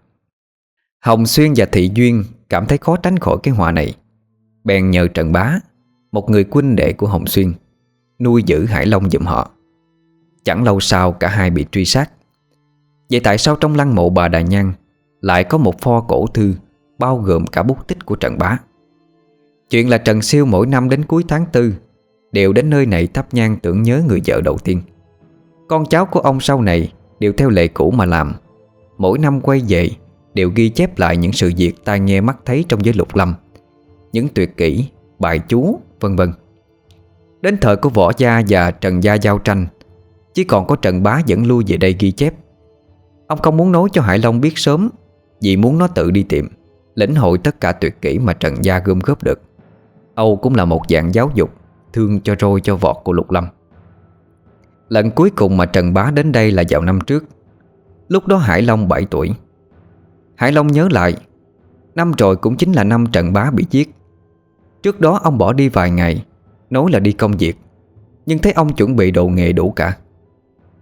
Hồng Xuyên và Thị Duyên Cảm thấy khó tránh khỏi cái họa này. Bèn nhờ Trần Bá, Một người quân đệ của Hồng Xuyên, Nuôi giữ Hải Long giùm họ. Chẳng lâu sau, cả hai bị truy sát. Vậy tại sao trong lăng mộ bà Đà Nhan Lại có một pho cổ thư Bao gồm cả bút tích của Trần Bá? Chuyện là Trần Siêu mỗi năm đến cuối tháng tư Đều đến nơi này thắp nhang tưởng nhớ người vợ đầu tiên. Con cháu của ông sau này Đều theo lệ cũ mà làm. Mỗi năm quay về Đều ghi chép lại những sự việc tai nghe mắt thấy trong giới lục lâm Những tuyệt kỹ, bài chú, vân vân. Đến thời của Võ Gia và Trần Gia giao tranh Chỉ còn có Trần Bá dẫn lui về đây ghi chép. Ông không muốn nói cho Hải Long biết sớm Vì muốn nó tự đi tìm Lĩnh hội tất cả tuyệt kỹ mà Trần Gia gom góp được. Âu cũng là một dạng giáo dục Thương cho roi cho vọt của Lục Lâm. Lần cuối cùng mà Trần Bá đến đây là vào năm trước. Lúc đó Hải Long 7 tuổi. Hải Long nhớ lại, Năm rồi cũng chính là năm Trần Bá bị giết. Trước đó ông bỏ đi vài ngày, Nói là đi công việc, Nhưng thấy ông chuẩn bị đồ nghề đủ cả.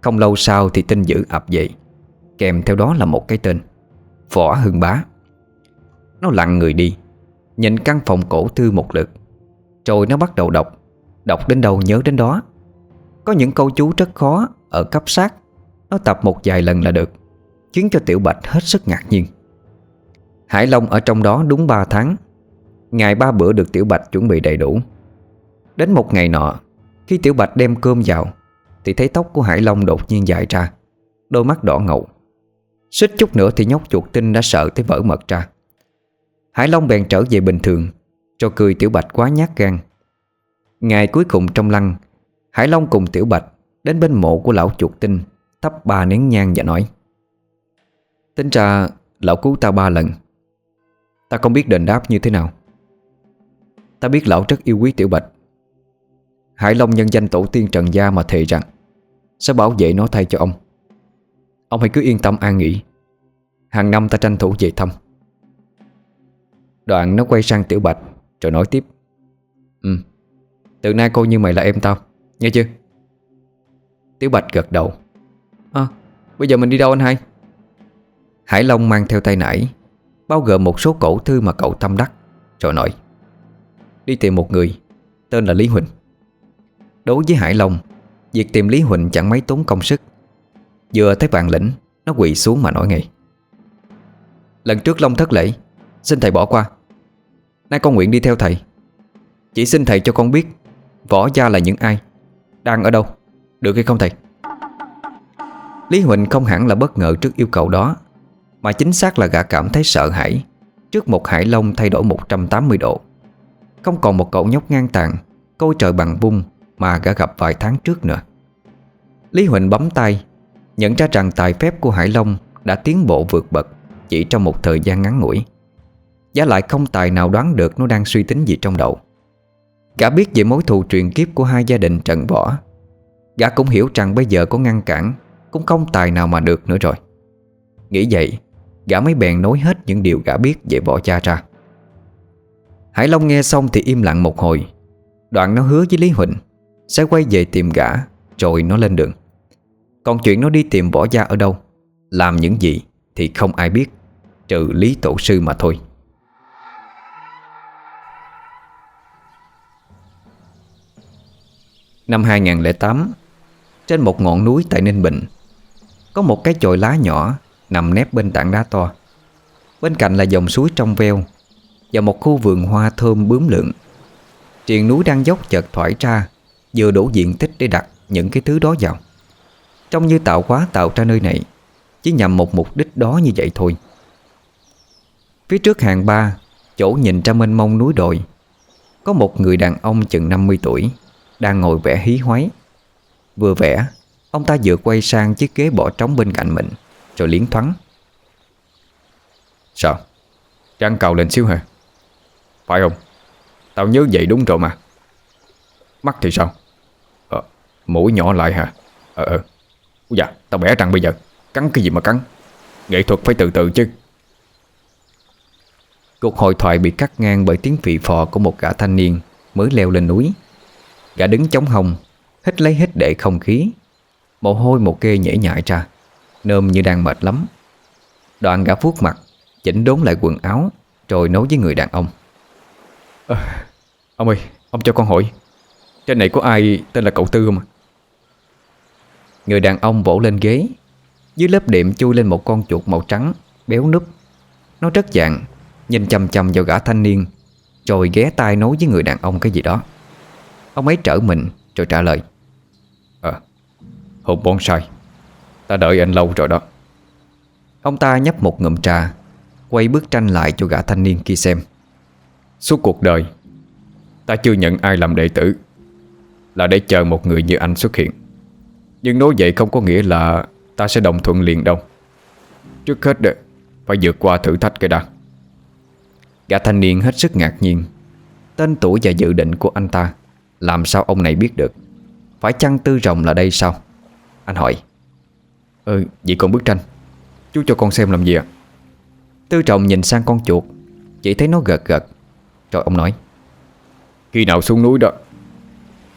Không lâu sau thì tin dữ ập dậy Kèm theo đó là một cái tên, Võ Hưng Bá. Nó lặng người đi, Nhìn căn phòng cổ thư một lượt, Rồi nó bắt đầu đọc. Đọc đến đâu nhớ đến đó. Có những câu chú rất khó Ở cấp sát. Nó tập một vài lần là được, Khiến cho Tiểu Bạch hết sức ngạc nhiên. Hải Long ở trong đó đúng 3 tháng. Ngày ba bữa được Tiểu Bạch chuẩn bị đầy đủ. Đến một ngày nọ, Khi Tiểu Bạch đem cơm vào, Thì thấy tóc của Hải Long đột nhiên dài ra, Đôi mắt đỏ ngầu. Xích chút nữa thì nhóc chuột tinh đã sợ tới vỡ mật ra. Hải Long bèn trở về bình thường, Cho cười Tiểu Bạch quá nhát gan. Ngày cuối cùng trong lăng, Hải Long cùng Tiểu Bạch Đến bên mộ của lão chuột tinh, Thắp ba nén nhang và nói, Tính ra, lão cứu ta ba lần. Ta không biết đền đáp như thế nào. Ta biết lão rất yêu quý Tiểu Bạch. Hải Long nhân danh tổ tiên Trần Gia mà thề rằng Sẽ bảo vệ nó thay cho ông. Ông hãy cứ yên tâm an nghỉ. Hàng năm ta tranh thủ về thăm. Đoạn nó quay sang Tiểu Bạch Rồi nói tiếp Ừ từ nay coi như mày là em tao, Nghe chưa? Tiểu Bạch gật đầu. À bây giờ mình đi đâu anh hai? Hải Long mang theo tay nải, Bao gồm một số cổ thư mà cậu tâm đắc, Rồi nói. Đi tìm một người, Tên là Lý Huỳnh. Đối với Hải Long, Việc tìm Lý Huỳnh chẳng mấy tốn công sức. Vừa thấy bạn lĩnh, Nó quỳ xuống mà nói ngay. Lần trước Long thất lễ, Xin thầy bỏ qua. Nay con nguyện đi theo thầy. Chỉ xin thầy cho con biết Võ gia là những ai? Đang ở đâu? Được hay không thầy? Lý Huỳnh không hẳn là bất ngờ trước yêu cầu đó, Mà chính xác là gã cảm thấy sợ hãi Trước một hải long thay đổi 180 độ. Không còn một cậu nhóc ngang tàn, câu trời bằng bung Mà gã gặp vài tháng trước nữa. Lý Huỳnh bấm tay, Nhận ra rằng tài phép của Hải Long Đã tiến bộ vượt bậc Chỉ trong một thời gian ngắn ngủi. Giá lại không tài nào đoán được Nó đang suy tính gì trong đầu. Gã biết về mối thù truyền kiếp của hai gia đình Trần Võ. Gã cũng hiểu rằng bây giờ có ngăn cản, Cũng không tài nào mà được nữa rồi. Nghĩ vậy, Gã mới bèn nói hết những điều gã biết về võ cha ra. Hải Long nghe xong thì im lặng một hồi. Đoạn nó hứa với Lý Huỳnh, Sẽ quay về tìm gã, Rồi nó lên đường. Còn chuyện nó đi tìm võ gia ở đâu, Làm những gì thì không ai biết, Trừ Lý Tổ Sư mà thôi. Năm 2008 Trên một ngọn núi tại Ninh Bình, Có một cái chồi lá nhỏ Nằm nép bên tảng đá to. Bên cạnh là dòng suối trong veo Và một khu vườn hoa thơm bướm lượn. Triền núi đang dốc chợt thoải ra, Vừa đủ diện tích để đặt những cái thứ đó vào. Trông như tạo hóa tạo ra nơi này, Chỉ nhằm một mục đích đó như vậy thôi. Phía trước hàng ba, Chỗ nhìn ra mênh mông núi đồi, Có một người đàn ông chừng 50 tuổi. Đang ngồi vẽ hí hoáy. Vừa vẽ Ông ta vừa quay sang chiếc ghế bỏ trống bên cạnh mình Rồi liến thoáng. Sao? Trăng cầu lên xíu hả? Phải không? Tao nhớ vậy đúng rồi mà. Mắt thì sao? Ờ, Mũi nhỏ lại hả? Ờ ờ. Dạ tao bẻ răng bây giờ. Cắn cái gì mà cắn? Nghệ thuật phải từ từ chứ. Cuộc hội thoại bị cắt ngang bởi tiếng phì phò của một gã thanh niên mới leo lên núi. Gã đứng chống hông, hít lấy hít để không khí. Mồ hôi một kê nhễ nhại ra, nơm như đang mệt lắm. Đoạn gã vuốt mặt, chỉnh đốn lại quần áo, rồi nói với người đàn ông. à, Ông ơi, ông cho con hỏi, trên này có ai tên là cậu Tư không? Người đàn ông vỗ lên ghế, dưới lớp đệm chui lên một con chuột màu trắng, béo núp. Nó rất dạng, Nhìn chầm chầm vào gã thanh niên Rồi ghé tai nói với người đàn ông cái gì đó Ông ấy trở mình rồi trả lời Ờ à, Hùng bonsai Ta đợi anh lâu rồi đó. Ông ta nhấp một ngụm trà Quay bức tranh lại cho gã thanh niên kia xem. Suốt cuộc đời Ta chưa nhận ai làm đệ tử Là để chờ một người như anh xuất hiện. Nhưng nói vậy không có nghĩa là Ta sẽ đồng thuận liền đâu. Trước hết Phải vượt qua thử thách cái đã. Gã thanh niên hết sức ngạc nhiên. Tên tuổi và dự định của anh ta làm sao ông này biết được? Phải chăng tư rồng là đây sao? Anh hỏi. Ừ vậy còn bức tranh. Chú cho con xem làm gì ạ? Tư trọng nhìn sang con chuột, Chỉ thấy nó gật gật Rồi ông nói. Khi nào xuống núi đó,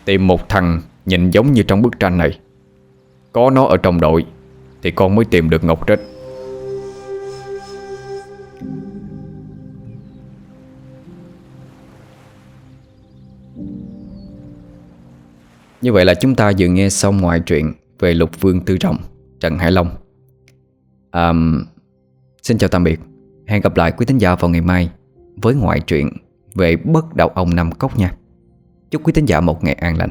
Tìm một thằng nhìn giống như trong bức tranh này. Có nó ở trong đội, Thì con mới tìm được Ngọc Rết Như vậy là chúng ta vừa nghe xong ngoại truyện Về lục vương tư trọng Trần Hải Long. À, Xin chào tạm biệt. Hẹn gặp lại quý thính giả vào ngày mai Với ngoại truyện về bất đạo ông Năm Cốc nha. Chúc quý thính giả một ngày an lành.